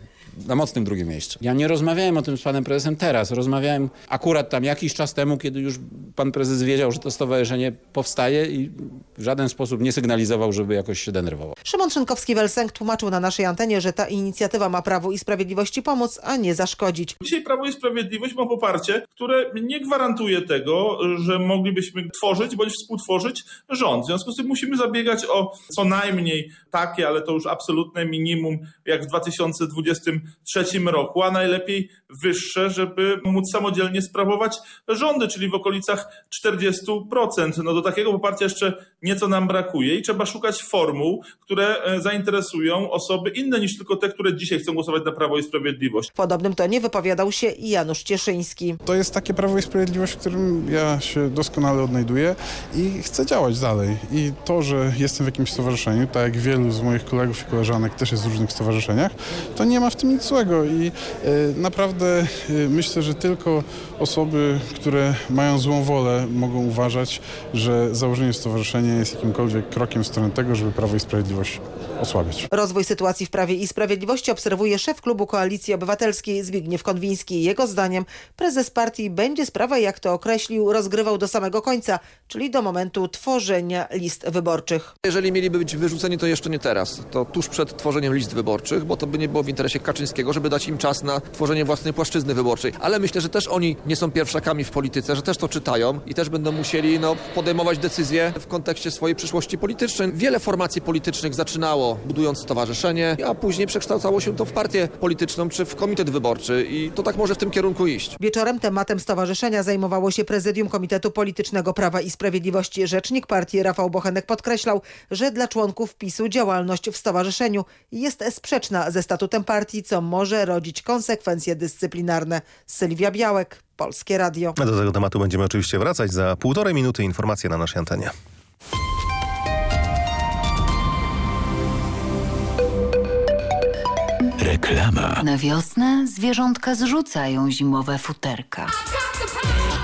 na mocnym drugim miejscu. Ja nie rozmawiałem o tym z panem prezesem teraz. Rozmawiałem akurat tam jakiś czas temu, kiedy już pan prezes wiedział, że to stowarzyszenie powstaje i w żaden sposób nie sygnalizował, żeby jakoś się denerwował. Szymon Szynkowski-Welsenk tłumaczył na naszej antenie, że ta inicjatywa ma Prawu i Sprawiedliwości pomóc, a nie zaszkodzić. Dzisiaj Prawo i Sprawiedliwość ma poparcie, które nie gwarantuje tego, że moglibyśmy tworzyć bądź współtworzyć rząd. W związku z tym musimy zabiegać o co najmniej takie, ale to już absolutne minimum, jak w 2020 2023 roku, a najlepiej wyższe, żeby móc samodzielnie sprawować rządy, czyli w okolicach 40%. No do takiego poparcia jeszcze nieco nam brakuje i trzeba szukać formuł, które e, zainteresują osoby inne niż tylko te, które dzisiaj chcą głosować na Prawo i Sprawiedliwość. W podobnym tonie wypowiadał się Janusz Cieszyński. To jest takie Prawo i Sprawiedliwość, w którym ja się doskonale odnajduję i chcę działać dalej. I to, że jestem w jakimś stowarzyszeniu, tak jak wielu z moich kolegów i koleżanek też jest w różnych stowarzyszeniach, to nie ma w tym nic złego i e, naprawdę e, myślę, że tylko osoby, które mają złą wolę mogą uważać, że założenie stowarzyszenia jest jakimkolwiek krokiem w stronę tego, żeby Prawo i Sprawiedliwość osłabiać. Rozwój sytuacji w Prawie i Sprawiedliwości obserwuje szef klubu Koalicji Obywatelskiej Zbigniew Konwiński. Jego zdaniem prezes partii będzie sprawę, jak to określił, rozgrywał do samego końca, czyli do momentu tworzenia list wyborczych. Jeżeli mieliby być wyrzuceni, to jeszcze nie teraz. To tuż przed tworzeniem list wyborczych, bo to by nie było w interesie Kaczyńskiego, żeby dać im czas na tworzenie własnej płaszczyzny wyborczej. Ale myślę, że też oni nie są pierwszakami w polityce, że też to czytają i też będą musieli no, podejmować decyzje w kontekście swojej przyszłości politycznej. Wiele formacji politycznych zaczynało budując stowarzyszenie, a później przekształcało się to w partię polityczną czy w komitet wyborczy i to tak może w tym kierunku iść. Wieczorem tematem stowarzyszenia zajmowało się prezydium Komitetu Politycznego Prawa i Sprawiedliwości. Rzecznik partii Rafał Bochenek podkreślał, że dla członków PiSu działalność w stowarzyszeniu jest sprzeczna ze statutem partii, co może rodzić konsekwencje dyscyplinarne. Sylwia Białek, Polskie Radio. Do tego tematu będziemy oczywiście wracać za półtorej minuty informacje na naszej antenie. Reklama. Na wiosnę zwierzątka zrzucają zimowe futerka.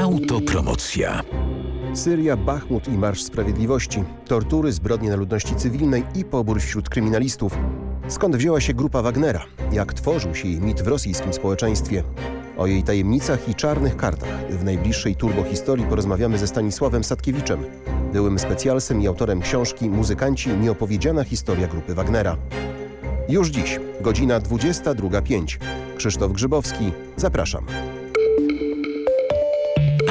Autopromocja. Syria, Bachmut i Marsz Sprawiedliwości, tortury, zbrodnie na ludności cywilnej i pobór wśród kryminalistów. Skąd wzięła się grupa Wagnera? Jak tworzył się jej mit w rosyjskim społeczeństwie? O jej tajemnicach i czarnych kartach w najbliższej turbohistorii porozmawiamy ze Stanisławem Sadkiewiczem, byłym specjalsem i autorem książki Muzykanci nieopowiedziana historia grupy Wagnera. Już dziś, godzina 22.05. Krzysztof Grzybowski, zapraszam.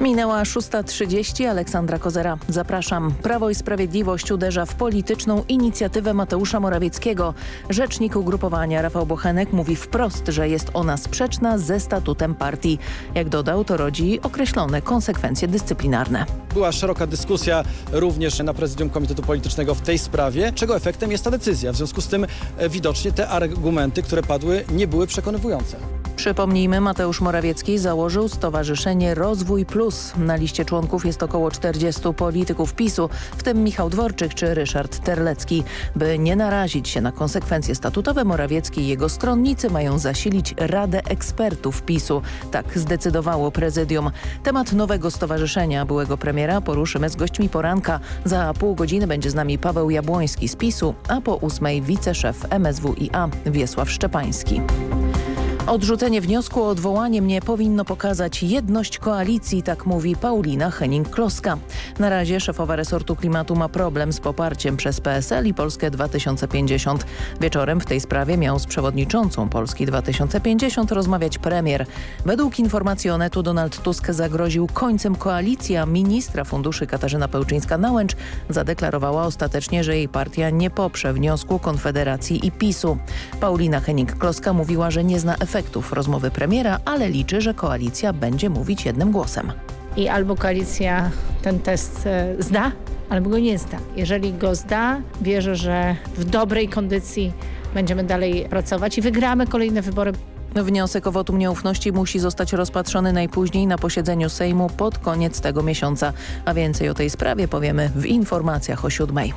Minęła 6.30. Aleksandra Kozera. Zapraszam. Prawo i Sprawiedliwość uderza w polityczną inicjatywę Mateusza Morawieckiego. Rzecznik ugrupowania Rafał Bochenek mówi wprost, że jest ona sprzeczna ze statutem partii. Jak dodał, to rodzi określone konsekwencje dyscyplinarne. Była szeroka dyskusja również na prezydium Komitetu Politycznego w tej sprawie, czego efektem jest ta decyzja. W związku z tym e, widocznie te argumenty, które padły, nie były przekonywujące. Przypomnijmy, Mateusz Morawiecki założył Stowarzyszenie Rozwój Plus. Na liście członków jest około 40 polityków PiSu, w tym Michał Dworczyk czy Ryszard Terlecki. By nie narazić się na konsekwencje statutowe, Morawiecki i jego stronnicy mają zasilić Radę Ekspertów PiSu. Tak zdecydowało prezydium. Temat nowego stowarzyszenia byłego premiera poruszymy z gośćmi poranka. Za pół godziny będzie z nami Paweł Jabłoński z PiSu, a po ósmej wiceszef MSWiA Wiesław Szczepański. Odrzucenie wniosku o odwołanie mnie powinno pokazać jedność koalicji, tak mówi Paulina Henning-Kloska. Na razie szefowa resortu klimatu ma problem z poparciem przez PSL i Polskę 2050. Wieczorem w tej sprawie miał z przewodniczącą Polski 2050 rozmawiać premier. Według informacji Onetu Donald Tusk zagroził końcem koalicji, a ministra funduszy Katarzyna Pełczyńska-Nałęcz zadeklarowała ostatecznie, że jej partia nie poprze wniosku Konfederacji i PiSu. Paulina Henning-Kloska mówiła, że nie zna efektów rozmowy premiera, ale liczy, że koalicja będzie mówić jednym głosem. I albo koalicja ten test e, zda, albo go nie zda. Jeżeli go zda, wierzę, że w dobrej kondycji będziemy dalej pracować i wygramy kolejne wybory. Wniosek o wotum nieufności musi zostać rozpatrzony najpóźniej na posiedzeniu Sejmu pod koniec tego miesiąca. A więcej o tej sprawie powiemy w informacjach o siódmej.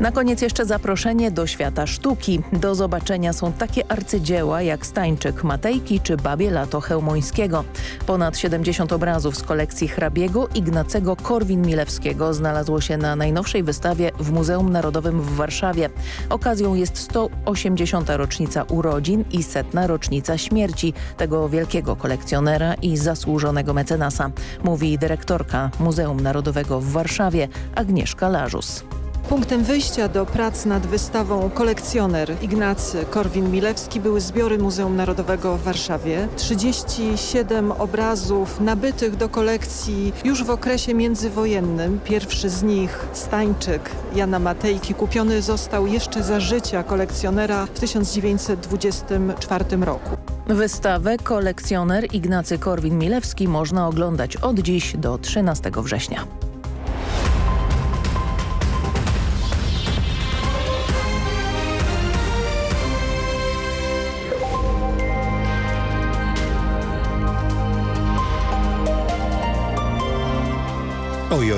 Na koniec jeszcze zaproszenie do świata sztuki. Do zobaczenia są takie arcydzieła jak Stańczyk Matejki czy Babie Lato Chełmońskiego. Ponad 70 obrazów z kolekcji hrabiego Ignacego Korwin-Milewskiego znalazło się na najnowszej wystawie w Muzeum Narodowym w Warszawie. Okazją jest 180. rocznica urodzin i setna rocznica śmierci tego wielkiego kolekcjonera i zasłużonego mecenasa, mówi dyrektorka Muzeum Narodowego w Warszawie Agnieszka Larzus. Punktem wyjścia do prac nad wystawą kolekcjoner Ignacy Korwin-Milewski były zbiory Muzeum Narodowego w Warszawie. 37 obrazów nabytych do kolekcji już w okresie międzywojennym. Pierwszy z nich, Stańczyk Jana Matejki, kupiony został jeszcze za życia kolekcjonera w 1924 roku. Wystawę kolekcjoner Ignacy Korwin-Milewski można oglądać od dziś do 13 września.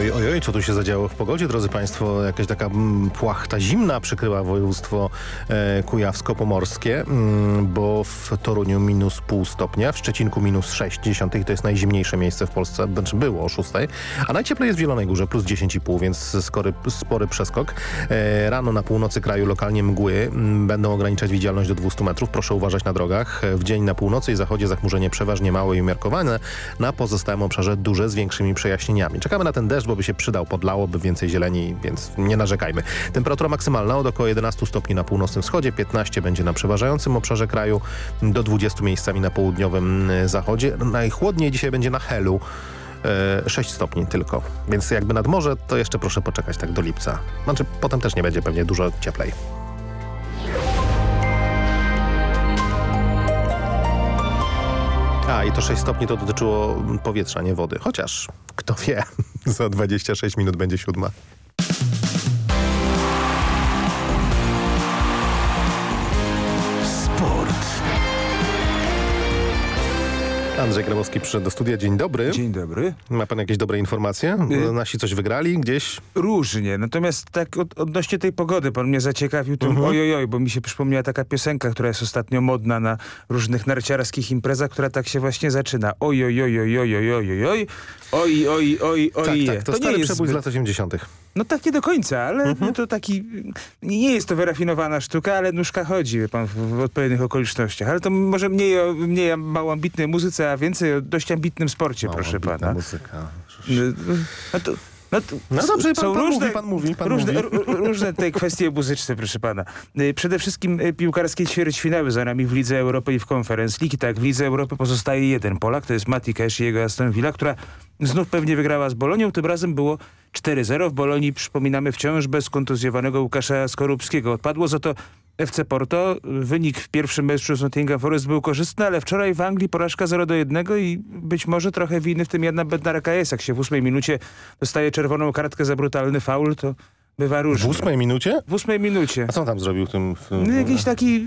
Oj, oj, oj, co tu się zadziało w pogodzie, drodzy Państwo? Jakaś taka mm, płachta zimna przykryła województwo e, kujawsko-pomorskie, mm, bo w Toruniu minus pół stopnia, w Szczecinku minus 6 dziesiątych, to jest najzimniejsze miejsce w Polsce, znaczy było o 6, a najcieplej jest w Zielonej Górze, plus 10,5, więc skory, spory przeskok. E, rano na północy kraju lokalnie mgły m, będą ograniczać widzialność do 200 metrów, proszę uważać na drogach. W dzień na północy i zachodzie zachmurzenie przeważnie małe i umiarkowane, na pozostałym obszarze duże z większymi przejaśnieniami. Czekamy na ten deszcz, bo by się przydał, podlałoby więcej zieleni, więc nie narzekajmy. Temperatura maksymalna od około 11 stopni na północnym wschodzie, 15 będzie na przeważającym obszarze kraju, do 20 miejscami na południowym zachodzie. Najchłodniej dzisiaj będzie na Helu. e, 6 stopni tylko. Więc jakby nad morze, to jeszcze proszę poczekać tak do lipca. Znaczy potem też nie będzie pewnie dużo cieplej. A, i to 6 stopni to dotyczyło powietrza, nie wody. Chociaż, kto wie, za 26 minut będzie siódma. Andrzej Grabowski przyszedł do studia. Dzień dobry. Dzień dobry. Ma pan jakieś dobre informacje? Y Nasi coś wygrali gdzieś? Różnie. Natomiast tak od, odnośnie tej pogody, pan mnie zaciekawił tym Mhm. ojojoj, bo mi się przypomniała taka piosenka, która jest ostatnio modna na różnych narciarskich imprezach, która tak się właśnie zaczyna. Ojojojojojojojojoj. Oj, oj, oj, oj. Tak, tak, to, stary przebój z lat 80. No tak nie do końca, ale Mhm. to taki... Nie jest to wyrafinowana sztuka, ale nóżka chodzi, pan, w, w odpowiednich okolicznościach. Ale to może mniej mało ambitnej muzyce, a więcej o dość ambitnym sporcie, proszę pana. muzyka. No, no to... No, to No dobrze, pan- są pan różne, mówi, pan mówi, pan różne, mówi. ró- różne te kwestie muzyczne, proszę pana. Y, Przede wszystkim y, piłkarskie ćwierćfinały za nami w Lidze Europy i w Conference League. Tak, w Lidze Europy pozostaje jeden Polak, to jest Mati Cash i jego Aston Villa, która znów pewnie wygrała z Bolonią. Tym razem było 4-0. W Bolonii przypominamy wciąż bez kontuzjowanego Łukasza Skorupskiego. Odpadło za to FC Porto. Wynik w pierwszym meczu z Nottingham Forest był korzystny, ale wczoraj w Anglii porażka 0 do 1 i być może trochę winy w tym jedna Bednarka jest. Jak się w ósmej minucie dostaje czerwoną kartkę za brutalny faul, to bywa różnie. W ósmej minucie? W ósmej minucie. A co on tam zrobił w tym... W. No, jakiś taki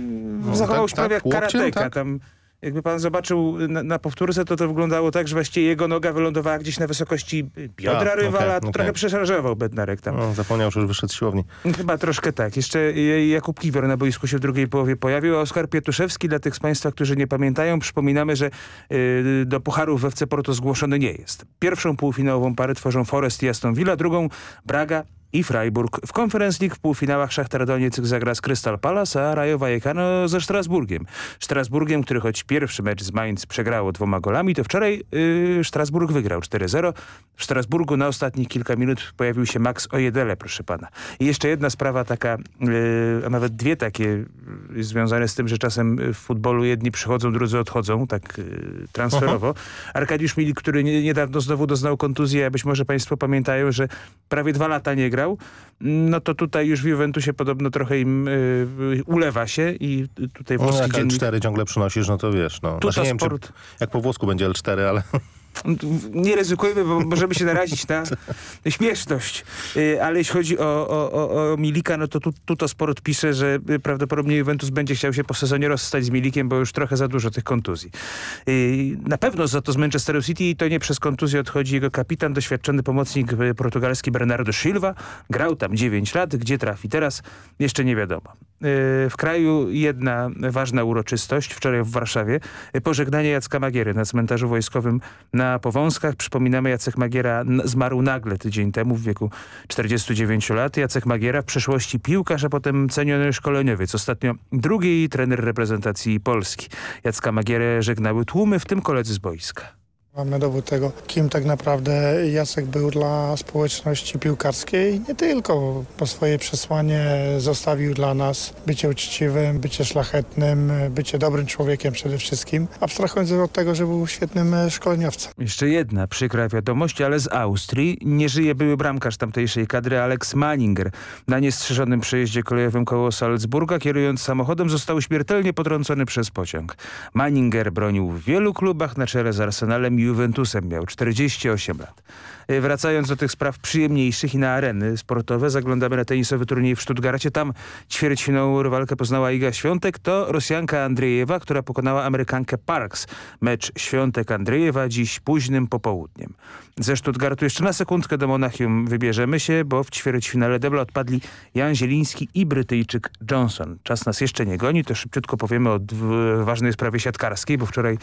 No, zachował tak, się prawie tak, jak łokciem, karateka. tak? Tam, jakby pan zobaczył na, na powtórce, to to wyglądało tak, że właściwie jego noga wylądowała gdzieś na wysokości biodra A, okej, rywala. okej. Trochę przeszarżował Bednarek tam. No, zapomniał, że już wyszedł z siłowni. Chyba troszkę tak. Jeszcze Jakub Kiwior na boisku się w drugiej połowie pojawił, a Oskar Pietuszewski, dla tych z Państwa, którzy nie pamiętają, przypominamy, że y, do Pucharów w FC Porto zgłoszony nie jest. Pierwszą półfinałową parę tworzą Forest i Aston Villa, drugą Braga i Freiburg. W Conference League w półfinałach Szachtar Donieck zagra z Crystal Palace, a Rayo Vallecano ze Strasburgiem. Strasburgiem, który choć pierwszy mecz z Mainz przegrało dwoma golami, to wczoraj yy, Strasburg wygrał 4-0. W Strasburgu na ostatnich kilka minut pojawił się Max Ojedele, proszę pana. I jeszcze jedna sprawa taka, yy, a nawet dwie takie yy, związane z tym, że czasem w futbolu jedni przychodzą, drudzy odchodzą, tak yy, transferowo. Arkadiusz Milik, który nie, niedawno znowu doznał kontuzji, a być może państwo pamiętają, że prawie dwa lata nie grał, no to tutaj już w Juventusie podobno trochę im yy, ulewa się i tutaj No, włoski jak dziennik... L4 ciągle przynosisz, no to wiesz. No. Tuta nie wiem, czy, sport. jak po włosku będzie L4, ale... Nie ryzykujmy, bo możemy się narazić na śmieszność. Y, Ale jeśli chodzi o, o, o, Milika, no to tu, Tuto Sport pisze, że prawdopodobnie Juventus będzie chciał się po sezonie rozstać z Milikiem, bo już trochę za dużo tych kontuzji. Y, Na pewno za to z Manchesteru City i to nie przez kontuzję odchodzi jego kapitan, doświadczony pomocnik y, portugalski Bernardo Silva. Grał tam 9 lat. Gdzie trafi teraz? Jeszcze nie wiadomo. W kraju jedna ważna uroczystość. Wczoraj w Warszawie pożegnanie Jacka Magiery na cmentarzu wojskowym na Powązkach. Przypominamy, Jacek Magiera zmarł nagle tydzień temu w wieku 49 lat. Jacek Magiera w przeszłości piłkarz, a potem ceniony szkoleniowiec. Ostatnio drugi trener reprezentacji Polski. Jacka Magierę żegnały tłumy, w tym koledzy z boiska. Mamy dowód tego, kim tak naprawdę Jacek był dla społeczności piłkarskiej. Nie tylko, bo swoje przesłanie zostawił dla nas bycie uczciwym, bycie szlachetnym, bycie dobrym człowiekiem przede wszystkim. Abstrahując od tego, że był świetnym szkoleniowcem. Jeszcze jedna przykra wiadomość, ale z Austrii nie żyje były bramkarz tamtejszej kadry Alex Manninger. Na niestrzeżonym przejeździe kolejowym koło Salzburga kierując samochodem został śmiertelnie potrącony przez pociąg. Manninger bronił w wielu klubach na czele z Arsenalem Juventusem. Miał 48 lat. Y, Wracając do tych spraw przyjemniejszych i na areny sportowe, zaglądamy na tenisowy turniej w Stuttgarcie. Tam ćwierćfinałową rywalkę poznała Iga Świątek. To Rosjanka Andrzejewa, która pokonała Amerykankę Parks. Mecz Świątek-Andrzejewa dziś późnym popołudniem. Ze Stuttgartu jeszcze na sekundkę do Monachium wybierzemy się, bo w ćwierćfinale debla odpadli Jan Zieliński i Brytyjczyk Johnson. Czas nas jeszcze nie goni, to szybciutko powiemy o ważnej sprawie siatkarskiej, bo wczoraj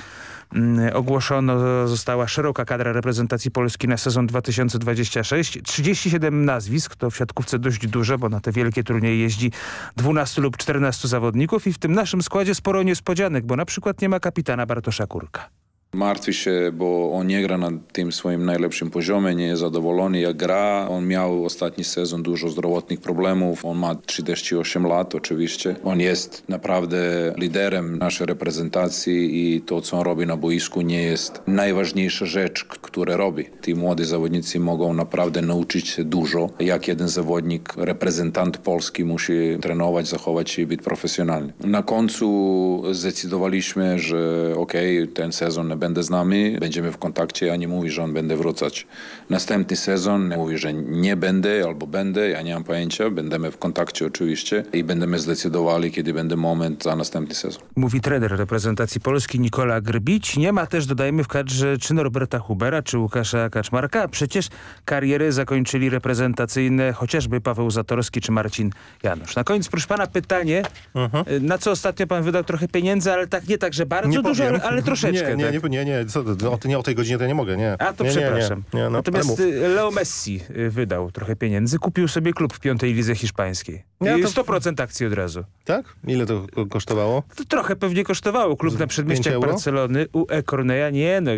mm, ogłoszono została szeroka kadra reprezentacji Polski na sezon 2026. 37 nazwisk, to w siatkówce dość dużo, bo na te wielkie turnieje jeździ 12 lub 14 zawodników i w tym naszym składzie sporo niespodzianek, bo na przykład nie ma kapitana Bartosza Kurka. Martwi się, bo on nie gra na tym swoim najlepszym poziomie, nie jest zadowolony jak gra. On miał ostatni sezon dużo zdrowotnych problemów. On ma 38 lat oczywiście. On jest naprawdę liderem naszej reprezentacji i to, co on robi na boisku nie jest najważniejsza rzecz, którą robi. Ci młodzi zawodnicy mogą naprawdę nauczyć się dużo. Jak jeden zawodnik, reprezentant Polski musi trenować, zachować się i być profesjonalny. Na końcu zdecydowaliśmy, że okay, ten sezon nie będę z nami, będziemy w kontakcie. Ja nie mówię, że on będzie wracać. Następny sezon mówi, że nie będę albo będę, ja nie mam pojęcia. Będziemy w kontakcie oczywiście i będziemy zdecydowali, kiedy będzie moment za następny sezon. Mówi trener reprezentacji Polski Nikola Grbić. Nie ma też, dodajmy w kadrze, czy Norberta Hubera, czy Łukasza Kaczmarka. Przecież kariery zakończyli reprezentacyjne chociażby Paweł Zatorski, czy Marcin Janusz. Na koniec, proszę pana, pytanie. Mhm. Na co ostatnio pan wydał trochę pieniędzy, ale tak nie tak, że bardzo nie dużo, ale, ale troszeczkę. Nie, tak. nie, nie, nie, co, no, nie o tej godzinie to nie mogę, nie. A to nie, przepraszam. Nie, nie, nie, no, Natomiast Leo Messi wydał trochę pieniędzy, kupił sobie klub w piątej lidze hiszpańskiej. Ja I to... 100% akcji od razu. Tak? Ile to kosztowało? To trochę pewnie kosztowało. Klub na przedmieściach Barcelony, UE Cornea, nie no,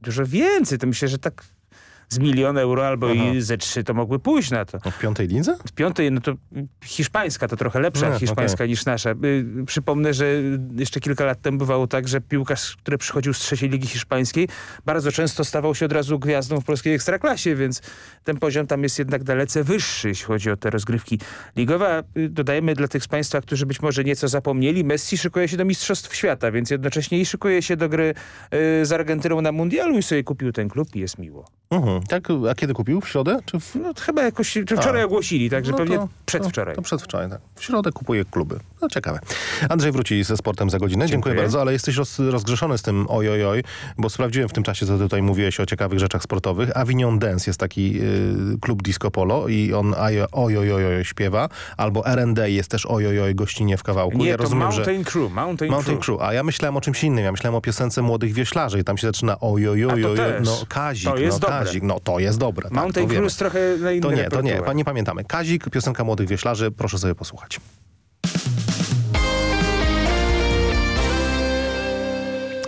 dużo więcej. To myślę, że tak z milion euro albo Aha. i ze trzy to mogły pójść na to. W piątej lidze? W piątej, no to hiszpańska to trochę lepsza Nie, hiszpańska okay. niż nasza. Y, przypomnę, że jeszcze kilka lat temu bywało tak, że piłkarz, który przychodził z trzeciej ligi hiszpańskiej bardzo często stawał się od razu gwiazdą w polskiej ekstraklasie, więc ten poziom tam jest jednak dalece wyższy, jeśli chodzi o te rozgrywki ligowe. Y, dodajemy dla tych z Państwa, którzy być może nieco zapomnieli, Messi szykuje się do Mistrzostw Świata, więc jednocześnie i szykuje się do gry y, z Argentyną na Mundialu i sobie kupił ten klub i jest miło. Uh -huh. Tak, a kiedy kupił? W środę? Czy w... no, chyba jakoś czy wczoraj a. ogłosili, także no pewnie to, przedwczoraj. To, to przedwczoraj, tak. W środę kupuje kluby. No ciekawe. Andrzej wróci ze sportem za godzinę. Dziękuję, Dziękuję bardzo, ale jesteś roz, rozgrzeszony z tym ojojoj, bo sprawdziłem w tym czasie, co tutaj mówiłeś o ciekawych rzeczach sportowych. Avignon Dance jest taki y, klub disco polo i on ojojoj śpiewa, albo R&D jest też ojojoj gościnie w kawałku. Nie, ja to rozumiem, Mountain że... Crew. Mountain, Mountain Crew. Crew. A ja myślałem o czymś innym. Ja myślałem o piosence młodych wioślarzy i tam się zaczyna ojojoj. No Kazik, to jest no Kazik. No to jest dobre. Tak, Mountain Crew jest trochę na inny To nie, to nie, nie pamiętamy. Kazik, piosenka Młodych Wioślarzy, proszę sobie posłuchać.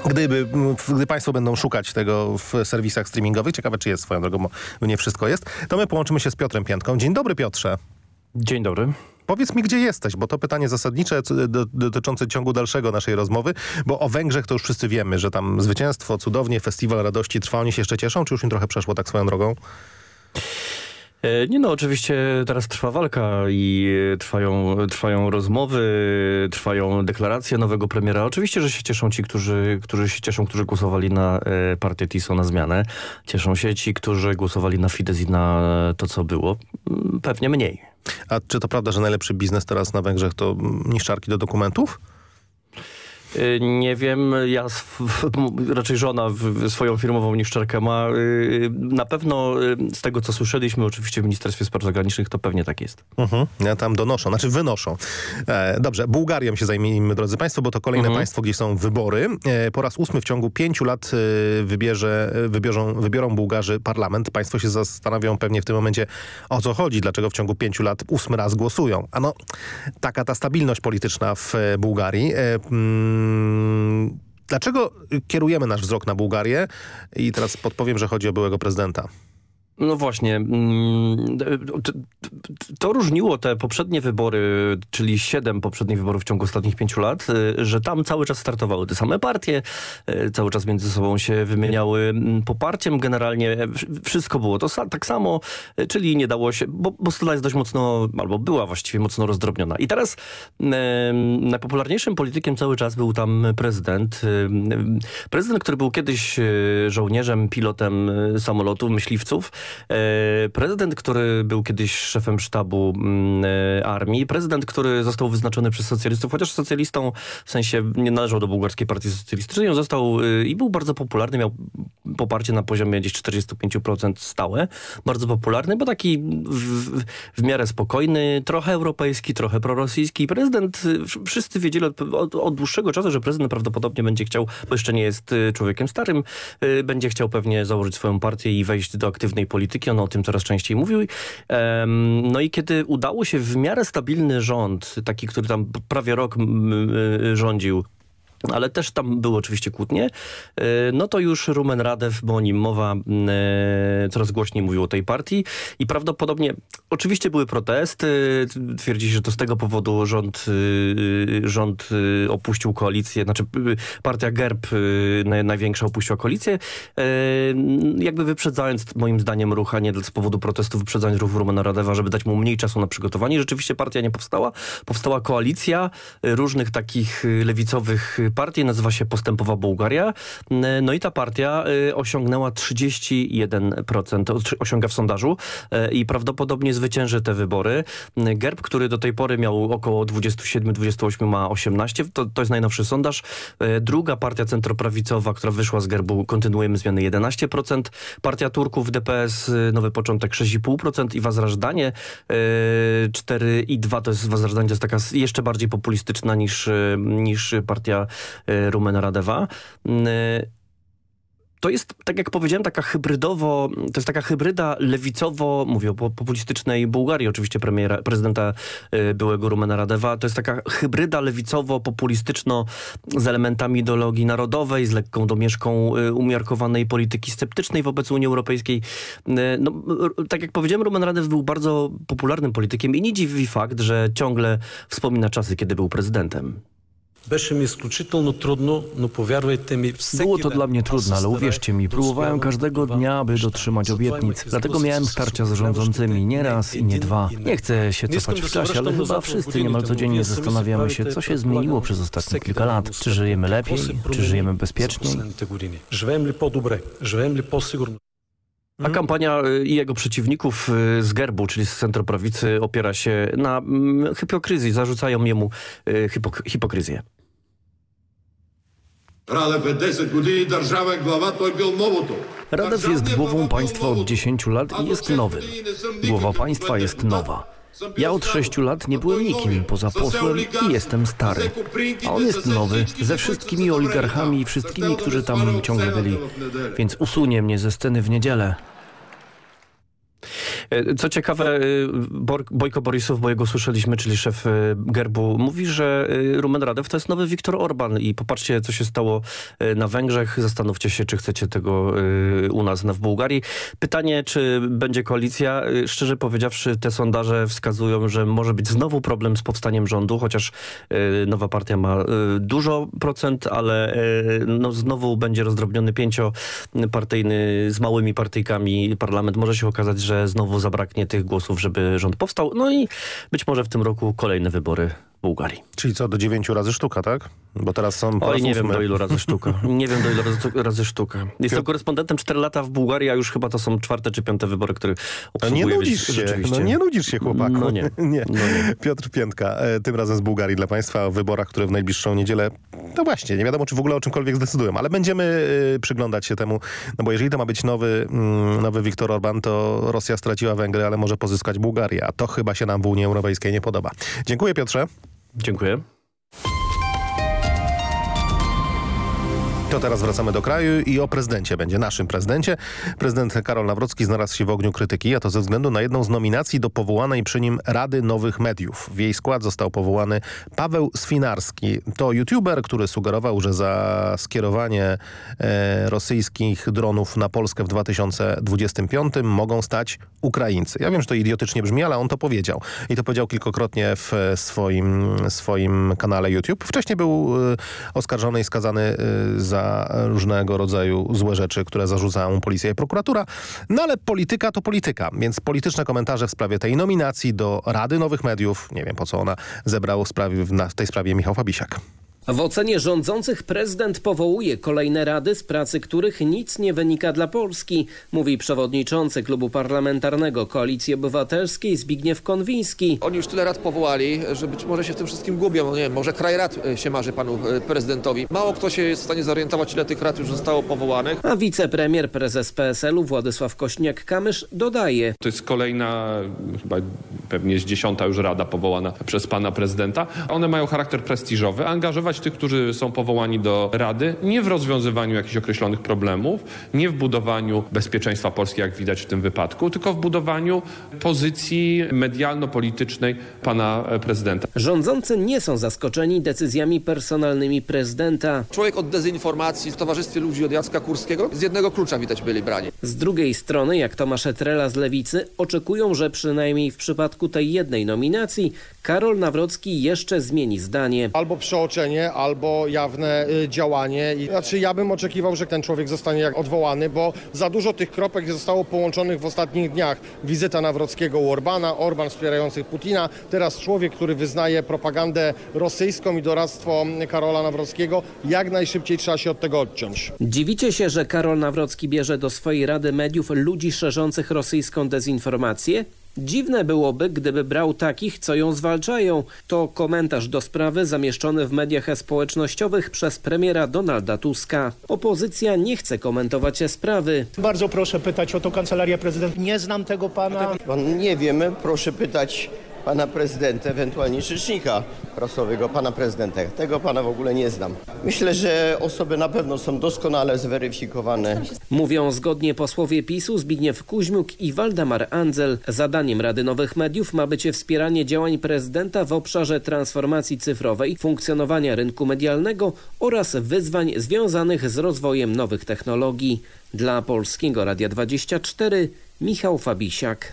Gdyby, gdy Państwo będą szukać tego w serwisach streamingowych, ciekawe czy jest swoją drogą, bo nie wszystko jest, to my połączymy się z Piotrem Piętką. Dzień dobry Piotrze. Dzień dobry. Powiedz mi, gdzie jesteś, bo to pytanie zasadnicze dotyczące ciągu dalszego naszej rozmowy, bo o Węgrzech to już wszyscy wiemy, że tam zwycięstwo, cudownie, festiwal radości trwa. Oni się jeszcze cieszą, czy już im trochę przeszło tak swoją drogą? Nie no, oczywiście teraz trwa walka i trwają, trwają rozmowy, trwają deklaracje nowego premiera. Oczywiście, że się cieszą ci, którzy, którzy się cieszą, którzy głosowali na partię TISO na zmianę. Cieszą się ci, którzy głosowali na Fidesz i na to, co było. Pewnie mniej. A czy to prawda, że najlepszy biznes teraz na Węgrzech to niszczarki do dokumentów? Nie wiem, ja raczej żona swoją firmową niszczarkę ma. Na pewno z tego, co słyszeliśmy oczywiście w Ministerstwie Spraw Zagranicznych, to pewnie tak jest. -huh. Ja tam donoszą, znaczy wynoszą. E, dobrze, Bułgarią się zajmijmy, drodzy Państwo, bo to kolejne -huh. państwo, gdzie są wybory. E, po raz ósmy w ciągu pięciu lat e, wybierze, wybierzą, wybiorą Bułgarzy parlament. Państwo się zastanawiają pewnie w tym momencie, o co chodzi, dlaczego w ciągu pięciu lat ósmy raz głosują. A no, taka ta stabilność polityczna w Bułgarii. E, mm, Dlaczego kierujemy nasz wzrok na Bułgarię? I teraz podpowiem, że chodzi o byłego prezydenta. No właśnie. To różniło te poprzednie wybory, czyli siedem poprzednich wyborów w ciągu ostatnich pięciu lat, że tam cały czas startowały te same partie, cały czas między sobą się wymieniały poparciem. Generalnie wszystko było to tak samo, czyli nie dało się, bo, strona jest dość mocno, albo była właściwie mocno rozdrobniona. I teraz najpopularniejszym politykiem cały czas był tam prezydent. Prezydent, który był kiedyś żołnierzem, pilotem samolotów, myśliwców, prezydent, który był kiedyś szefem sztabu armii, prezydent, który został wyznaczony przez socjalistów, chociaż socjalistą w sensie nie należał do bułgarskiej partii socjalistycznej, on został i był bardzo popularny, miał poparcie na poziomie gdzieś 45% stałe, bardzo popularny, bo taki w, w miarę spokojny, trochę europejski, trochę prorosyjski. Prezydent, wszyscy wiedzieli od, od, od dłuższego czasu, że prezydent prawdopodobnie będzie chciał, bo jeszcze nie jest człowiekiem starym, będzie chciał pewnie założyć swoją partię i wejść do aktywnej polityki. On o tym coraz częściej mówił. No i kiedy udało się w miarę stabilny rząd, taki, który tam prawie rok rządził, ale też tam były oczywiście kłótnie, e, no to już Rumen Radew, bo o nim mowa, e, coraz głośniej mówił o tej partii. I prawdopodobnie, oczywiście były protesty, twierdzi się, że to z tego powodu rząd, e, rząd opuścił koalicję, znaczy partia GERB największa opuściła koalicję, jakby wyprzedzając moim zdaniem ruch, a nie z powodu protestu, wyprzedzając ruch Rumena Radewa, żeby dać mu mniej czasu na przygotowanie. Rzeczywiście partia nie powstała, powstała koalicja różnych takich lewicowych partii, nazywa się Postępowa Bułgaria. No i ta partia y, osiągnęła 31%, osiąga w sondażu y, i prawdopodobnie zwycięży te wybory. GERB, który do tej pory miał około 27-28 ma 18, to, to jest najnowszy sondaż. Y, druga partia centroprawicowa, która wyszła z GERBu, kontynuujemy zmiany 11%. Partia Turków DPS, Nowy Początek 6,5% i Wazrażdanie 4,2% to jest Wazrażdanie, to jest taka jeszcze bardziej populistyczna niż, niż partia Rumena Radewa. Y, to jest, tak jak powiedziałem, taka hybrydowo, to jest taka hybryda lewicowo, mówię o populistycznej Bułgarii, oczywiście premiera, prezydenta y, byłego Rumena Radewa, to jest taka hybryda lewicowo-populistyczno z elementami ideologii narodowej, z lekką domieszką umiarkowanej polityki sceptycznej wobec Unii Europejskiej. No, tak jak powiedziałem, Rumen Radew był bardzo popularnym politykiem i nie dziwi fakt, że ciągle wspomina czasy, kiedy był prezydentem. Było to dla mnie trudne, ale uwierzcie mi, próbowałem każdego dnia, aby dotrzymać obietnic. Dlatego miałem starcia z rządzącymi nie raz i nie dwa. Nie chcę się cofać w czasie, ale chyba wszyscy niemal codziennie zastanawiamy się, co się zmieniło przez ostatnie kilka lat. Czy żyjemy lepiej? Czy żyjemy bezpieczniej? A kampania y, i jego przeciwników y, z Gerbu, czyli z centroprawicy, opiera się na mm, hipokryzji. Zarzucają jemu y, hipok hipokryzję. Radew jest głową państwa od 10 lat i jest nowy. Głowa państwa jest nowa. Ja od sześciu lat nie byłem nikim poza posłem i jestem stary. A on jest nowy, ze wszystkimi oligarchami i wszystkimi, którzy tam ciągle byli. Więc usunie mnie ze sceny w niedzielę. E, co ciekawe, e, Bojko Borisów, bo jego słyszeliśmy, czyli szef e, Gerbu, mówi, że Rumen Radew to jest nowy Viktor Orban i popatrzcie, co się stało na Węgrzech. Zastanówcie się, czy chcecie tego u nas w Bułgarii. Pytanie, czy będzie koalicja? Szczerze powiedziawszy, te sondaże wskazują, że może być znowu problem z powstaniem rządu, chociaż nowa partia ma dużo procent, ale no znowu będzie rozdrobniony pięciopartyjny z małymi partyjkami parlament. Może się okazać, że znowu zabraknie tych głosów, żeby rząd powstał. No i być może w tym roku kolejne wybory Bułgarii. Czyli co, do dziewięciu razy sztuka, tak? Bo teraz są Oj, nie wiem do ilu razy sztuka. Nie wiem do ilu razy, razy sztuka. Jestem korespondentem 4 lata w Bułgarii, a już chyba to są czwarte czy piąte wybory, które obsługuję. No nie nudzisz się, no nie nudzisz się chłopaku. No nie. nie. No nie. Piotr Piętka, e, tym razem z Bułgarii dla Państwa o wyborach, które w najbliższą niedzielę, no właśnie, nie wiadomo czy w ogóle o czymkolwiek zdecydują, ale będziemy y, przyglądać się temu, no bo jeżeli to ma być nowy, mm, nowy Viktor Orban, to Rosja straciła Węgry, ale może pozyskać Bułgarię, a to chyba się nam w Unii Europejskiej nie podoba. Dziękuję Piotrze. Dziękuję. To teraz wracamy do kraju i o prezydencie będzie, naszym prezydencie. Prezydent Karol Nawrocki znalazł się w ogniu krytyki, a to ze względu na jedną z nominacji do powołanej przy nim Rady Nowych Mediów. W jej skład został powołany Paweł Swinarski. To youtuber, który sugerował, że za skierowanie e, rosyjskich dronów na Polskę w 2025 mogą stać Ukraińcy. Ja wiem, że to idiotycznie brzmi, ale on to powiedział. I to powiedział kilkokrotnie w swoim, swoim kanale YouTube. Wcześniej był e, oskarżony i skazany e, za różnego rodzaju złe rzeczy, które zarzucają policja i prokuratura. No ale polityka to polityka, więc polityczne komentarze w sprawie tej nominacji do Rady Nowych Mediów, nie wiem po co ona zebrał w, w tej sprawie Michał Fabisiak. W ocenie rządzących prezydent powołuje kolejne rady, z pracy których nic nie wynika dla Polski, mówi przewodniczący klubu parlamentarnego Koalicji Obywatelskiej Zbigniew Konwiński. Oni już tyle rad powołali, że być może się w tym wszystkim gubią. No nie wiem, może kraj rad e, się marzy panu e, prezydentowi. Mało kto się jest w stanie zorientować, ile tych rad już zostało powołanych. A wicepremier, prezes PSL-u Władysław Kośniak-Kamysz dodaje. To jest kolejna, chyba pewnie jest dziesiąta już rada powołana przez pana prezydenta. One mają charakter prestiżowy, angażować tych, którzy są powołani do Rady, nie w rozwiązywaniu jakichś określonych problemów, nie w budowaniu bezpieczeństwa Polski, jak widać w tym wypadku, tylko w budowaniu pozycji medialno-politycznej pana prezydenta. Rządzący nie są zaskoczeni decyzjami personalnymi prezydenta. Człowiek od dezinformacji w towarzystwie ludzi od Jacka Kurskiego z jednego klucza widać byli brani. Z drugiej strony, jak Tomasz Etrela z Lewicy, oczekują, że przynajmniej w przypadku tej jednej nominacji Karol Nawrocki jeszcze zmieni zdanie. Albo przeoczenie, albo jawne y, działanie. I, znaczy ja bym oczekiwał, że ten człowiek zostanie jak odwołany, bo za dużo tych kropek zostało połączonych w ostatnich dniach. Wizyta Nawrockiego u Orbana, Orban wspierających Putina, teraz człowiek, który wyznaje propagandę rosyjską i doradztwo Karola Nawrockiego. Jak najszybciej trzeba się od tego odciąć. Dziwicie się, że Karol Nawrocki bierze do swojej Rady Mediów ludzi szerzących rosyjską dezinformację? Dziwne byłoby, gdyby brał takich, co ją zwalczają. To komentarz do sprawy zamieszczony w mediach społecznościowych przez premiera Donalda Tuska. Opozycja nie chce komentować sprawy. Bardzo proszę pytać o to Kancelaria Prezydent. Nie znam tego pana. Nie wiemy, proszę pytać pana prezydenta, ewentualnie rzecznika prasowego pana prezydenta. Tego pana w ogóle nie znam. Myślę, że osoby na pewno są doskonale zweryfikowane. Mówią zgodnie posłowie PiSu Zbigniew Kuźmiuk i Waldemar Andzel. Zadaniem Rady Nowych Mediów ma być wspieranie działań prezydenta w obszarze transformacji cyfrowej, funkcjonowania rynku medialnego oraz wyzwań związanych z rozwojem nowych technologii. Dla Polskiego Radia 24 Michał Fabisiak.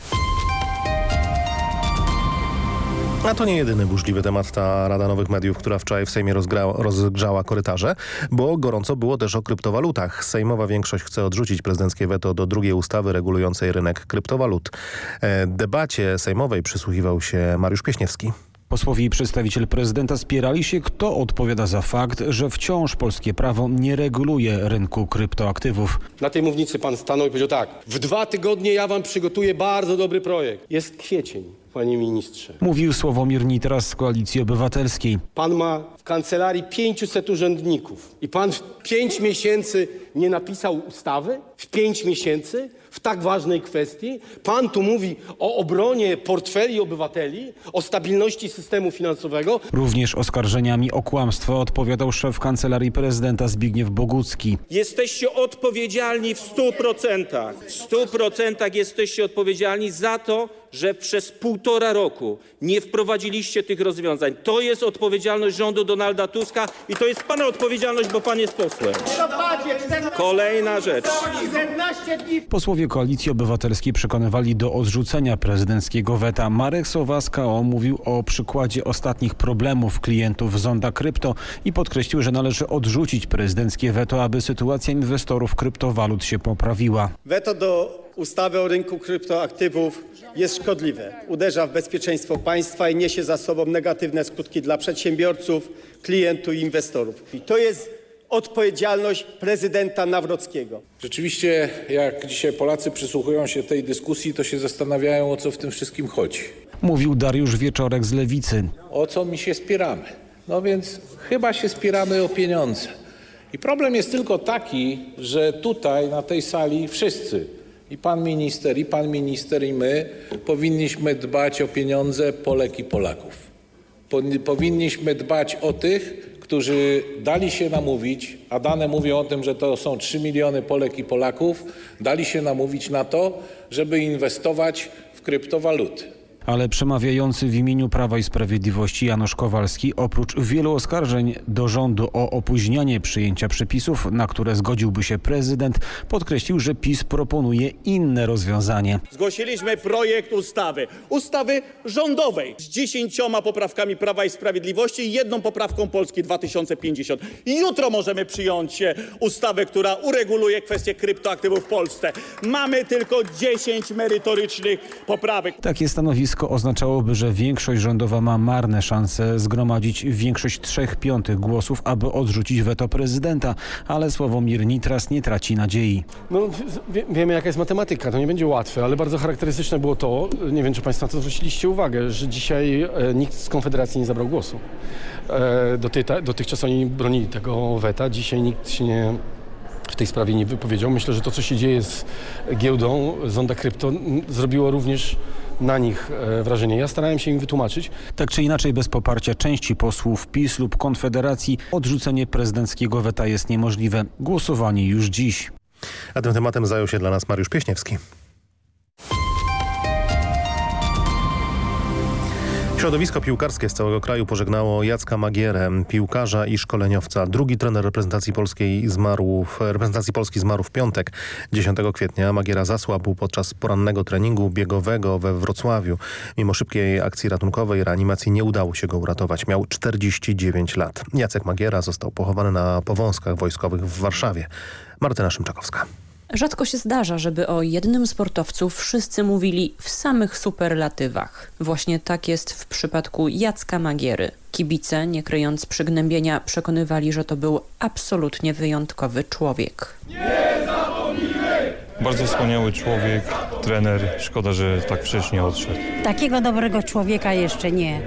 A to nie jedyny burzliwy temat ta Rada Nowych Mediów, która wczoraj w Sejmie rozgrzała korytarze, bo gorąco było też o kryptowalutach. Sejmowa większość chce odrzucić prezydenckie weto do drugiej ustawy regulującej rynek kryptowalut. E, debacie sejmowej przysłuchiwał się Mariusz Pieśniewski. Posłowie i przedstawiciel prezydenta spierali się, kto odpowiada za fakt, że wciąż polskie prawo nie reguluje rynku kryptoaktywów. Na tej mównicy pan stanął i powiedział tak, w dwa tygodnie ja wam przygotuję bardzo dobry projekt. Jest kwiecień. Panie ministrze. Mówił Sławomir Nitras z Koalicji Obywatelskiej. Pan ma w kancelarii 500 urzędników i pan w pięć miesięcy nie napisał ustawy? W pięć miesięcy? W tak ważnej kwestii? Pan tu mówi o obronie portfeli obywateli, o stabilności systemu finansowego. Również oskarżeniami o kłamstwo odpowiadał szef Kancelarii Prezydenta Zbigniew Bogucki. Jesteście odpowiedzialni w 100%. W 100% jesteście odpowiedzialni za to, że przez półtora roku nie wprowadziliście tych rozwiązań. To jest odpowiedzialność rządu Donalda Tuska i to jest pana odpowiedzialność, bo pan jest posłem. Kolejna rzecz. Posłowie Koalicji Obywatelskiej przekonywali do odrzucenia prezydenckiego weta. Marek Sowaska omówił o przykładzie ostatnich problemów klientów Zonda Krypto i podkreślił, że należy odrzucić prezydenckie weto, aby sytuacja inwestorów kryptowalut się poprawiła. Weto do ustawy o rynku kryptoaktywów jest szkodliwe. Uderza w bezpieczeństwo państwa i niesie za sobą negatywne skutki dla przedsiębiorców, klientów i inwestorów. I to jest odpowiedzialność prezydenta Nawrockiego. Rzeczywiście, jak dzisiaj Polacy przysłuchują się tej dyskusji, to się zastanawiają, o co w tym wszystkim chodzi. Mówił Dariusz Wieczorek z Lewicy. O co mi się spieramy? No więc chyba się spieramy o pieniądze. I problem jest tylko taki, że tutaj na tej sali wszyscy, i pan minister, i pan minister, i my, powinniśmy dbać o pieniądze Polek i Polaków. Powinniśmy dbać o tych, którzy dali się namówić, a dane mówią o tym, że to są 3 miliony Polek i Polaków, dali się namówić na to, żeby inwestować w kryptowaluty. Ale przemawiający w imieniu Prawa i Sprawiedliwości Janusz Kowalski oprócz wielu oskarżeń do rządu o opóźnianie przyjęcia przepisów, na które zgodziłby się prezydent, podkreślił, że PiS proponuje inne rozwiązanie. Zgłosiliśmy projekt ustawy, ustawy rządowej z dziesięcioma poprawkami Prawa i Sprawiedliwości i jedną poprawką Polski 2050. Jutro możemy przyjąć ustawę, która ureguluje kwestię kryptoaktywów w Polsce. Mamy tylko 10 merytorycznych poprawek. Takie stanowisko oznaczałoby, że większość rządowa ma marne szanse zgromadzić większość trzech piątych głosów, aby odrzucić weto prezydenta, ale Sławomir Nitras nie traci nadziei. No, wie, wiemy jaka jest matematyka, to nie będzie łatwe, ale bardzo charakterystyczne było to, nie wiem czy Państwo na to zwróciliście uwagę, że dzisiaj e, nikt z Konfederacji nie zabrał głosu. E, doty, dotychczas oni bronili tego weta, dzisiaj nikt się nie w tej sprawie nie wypowiedział. Myślę, że to, co się dzieje z giełdą Zonda Krypto, zrobiło również na nich e, wrażenie. Ja starałem się im wytłumaczyć. Tak czy inaczej bez poparcia części posłów PiS lub Konfederacji odrzucenie prezydenckiego weta jest niemożliwe. Głosowanie już dziś. A tym tematem zajął się dla nas Mariusz Pieśniewski. Środowisko piłkarskie z całego kraju pożegnało Jacka Magierę, piłkarza i szkoleniowca. Drugi trener reprezentacji polskiej zmarł w, reprezentacji Polski zmarł w piątek 10 kwietnia. Magiera zasłabł podczas porannego treningu biegowego we Wrocławiu. Mimo szybkiej akcji ratunkowej reanimacji nie udało się go uratować. Miał 49 lat. Jacek Magiera został pochowany na powązkach wojskowych w Warszawie. Martyna Szymczakowska. Rzadko się zdarza, żeby o jednym sportowcu wszyscy mówili w samych superlatywach. Właśnie tak jest w przypadku Jacka Magiery. Kibice, nie kryjąc przygnębienia, przekonywali, że to był absolutnie wyjątkowy człowiek. Bardzo wspaniały człowiek, trener. Szkoda, że tak wcześnie odszedł. Takiego dobrego człowieka jeszcze nie.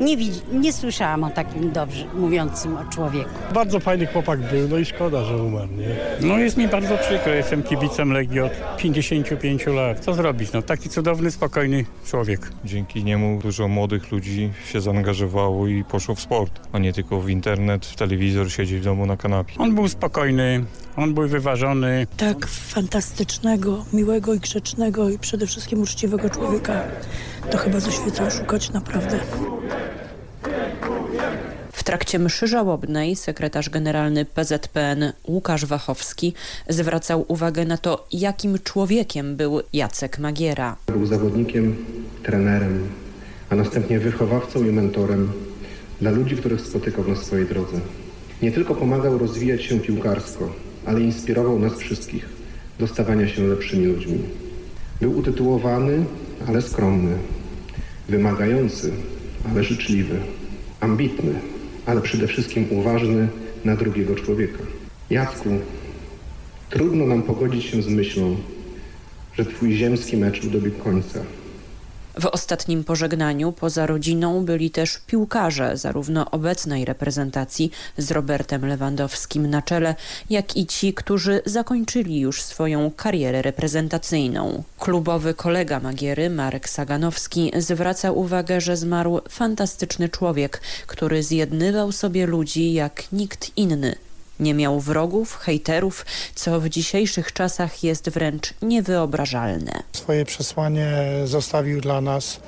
Nie, widzi, nie słyszałam o takim dobrze mówiącym o człowieku. Bardzo fajny chłopak był, no i szkoda, że umarł, nie? No jest mi bardzo przykro, jestem kibicem Legii od 55 lat. Co zrobić? No taki cudowny, spokojny człowiek. Dzięki niemu dużo młodych ludzi się zaangażowało i poszło w sport, a nie tylko w internet, w telewizor, siedzieć w domu na kanapie. On był spokojny, on był wyważony. Tak fantastycznego, miłego i grzecznego i przede wszystkim uczciwego człowieka to chyba ze świecą szukać naprawdę. W trakcie mszy żałobnej sekretarz generalny PZPN Łukasz Wachowski zwracał uwagę na to, jakim człowiekiem był Jacek Magiera. Był zawodnikiem, trenerem, a następnie wychowawcą i mentorem dla ludzi, których spotykał na swojej drodze. Nie tylko pomagał rozwijać się piłkarsko, ale inspirował nas wszystkich do stawania się lepszymi ludźmi. Był utytułowany, ale skromny, wymagający, ale życzliwy, ambitny, ale przede wszystkim uważny na drugiego człowieka. Jacku, trudno nam pogodzić się z myślą, że twój ziemski mecz dobiegł końca. W ostatnim pożegnaniu poza rodziną byli też piłkarze zarówno obecnej reprezentacji z Robertem Lewandowskim na czele, jak i ci, którzy zakończyli już swoją karierę reprezentacyjną. Klubowy kolega Magiery, Marek Saganowski, zwraca uwagę, że zmarł fantastyczny człowiek, który zjednywał sobie ludzi jak nikt inny. Nie miał wrogów, hejterów, co w dzisiejszych czasach jest wręcz niewyobrażalne. Swoje przesłanie zostawił dla nas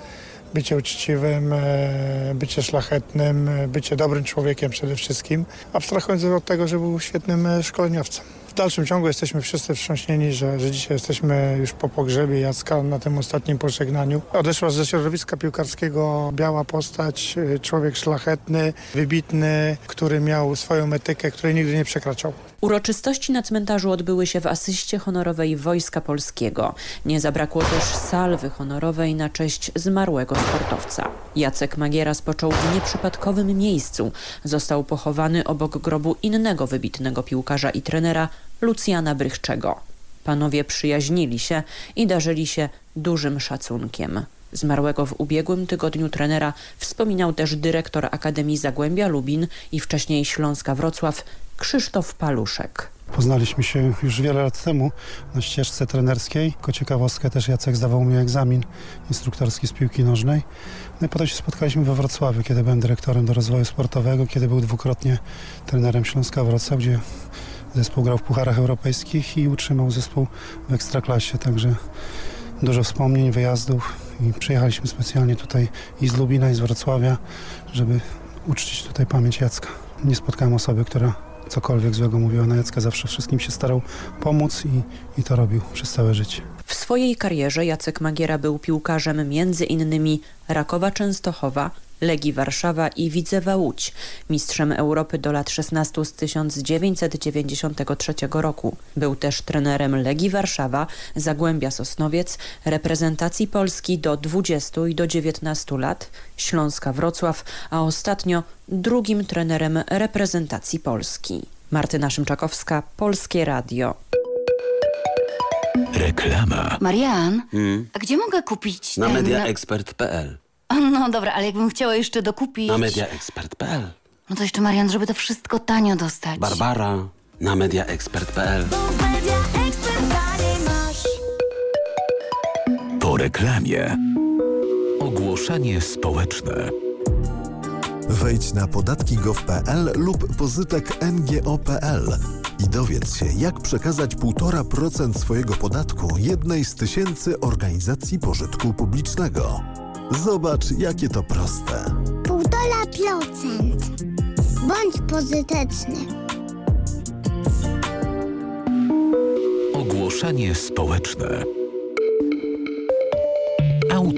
bycie uczciwym, e, bycie szlachetnym, e, bycie dobrym człowiekiem przede wszystkim, abstrahując od tego, że był świetnym e, szkoleniowcem. Dalszym ciągu jesteśmy wszyscy wstrząśnieni, że, że dzisiaj jesteśmy już po pogrzebie Jacka na tym ostatnim pożegnaniu. Odeszła ze środowiska piłkarskiego biała postać, człowiek szlachetny, wybitny, który miał swoją etykę, której nigdy nie przekraczał. Uroczystości na cmentarzu odbyły się w asyście honorowej Wojska Polskiego. Nie zabrakło też salwy honorowej na cześć zmarłego sportowca. Jacek Magiera spoczął w nieprzypadkowym miejscu. Został pochowany obok grobu innego wybitnego piłkarza i trenera Lucjana Brychczego. Panowie przyjaźnili się i darzyli się dużym szacunkiem. Zmarłego w ubiegłym tygodniu trenera wspominał też dyrektor Akademii Zagłębia Lubin i wcześniej Śląska Wrocław Krzysztof Paluszek. Poznaliśmy się już wiele lat temu na ścieżce trenerskiej. Jako ciekawostkę też Jacek zdawał mi egzamin instruktorski z piłki nożnej. No i potem się spotkaliśmy we Wrocławiu, kiedy byłem dyrektorem do rozwoju sportowego, kiedy był dwukrotnie trenerem Śląska Wrocław, gdzie zespół grał w pucharach europejskich i utrzymał zespół w ekstraklasie. Także dużo wspomnień, wyjazdów i przyjechaliśmy specjalnie tutaj i z Lubina, i z Wrocławia, żeby uczcić tutaj pamięć Jacka. Nie spotkałem osoby, która cokolwiek złego mówiła na Jacka, zawsze wszystkim się starał pomóc i, i to robił przez całe życie. W swojej karierze Jacek Magiera był piłkarzem między innymi Rakowa Częstochowa, Legii Warszawa i Widzewa Łódź, mistrzem Europy do lat 16 z 1993 roku. Był też trenerem Legii Warszawa, Zagłębia Sosnowiec, reprezentacji Polski do 20 i do 19 lat, Śląska Wrocław, a ostatnio drugim trenerem reprezentacji Polski. Martyna Szymczakowska, Polskie Radio. Reklama. Marian, Hmm? a gdzie mogę kupić Na ten... mediaexpert.pl No dobra, ale jakbym chciała jeszcze dokupić... Na mediaexpert.pl No to jeszcze Marian, żeby to wszystko tanio dostać. Barbara na mediaexpert.pl Po reklamie. Ogłoszenie społeczne. Wejdź na podatki.gov.pl lub pozytek ngo.pl i dowiedz się, jak przekazać 1,5% swojego podatku jednej z tysięcy organizacji pożytku publicznego. Zobacz, jakie to proste. Półtora procent. Bądź pozytyczny. Ogłoszenie społeczne.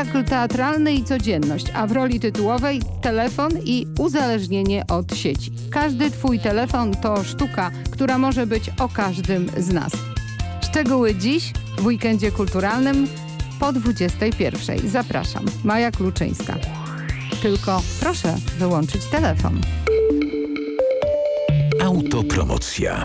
Spektakl teatralny i codzienność, a w roli tytułowej telefon i uzależnienie od sieci. Każdy Twój telefon to sztuka, która może być o każdym z nas. Szczegóły dziś w weekendzie kulturalnym po 21. Zapraszam. Maja Kluczyńska. Tylko proszę wyłączyć telefon. Autopromocja.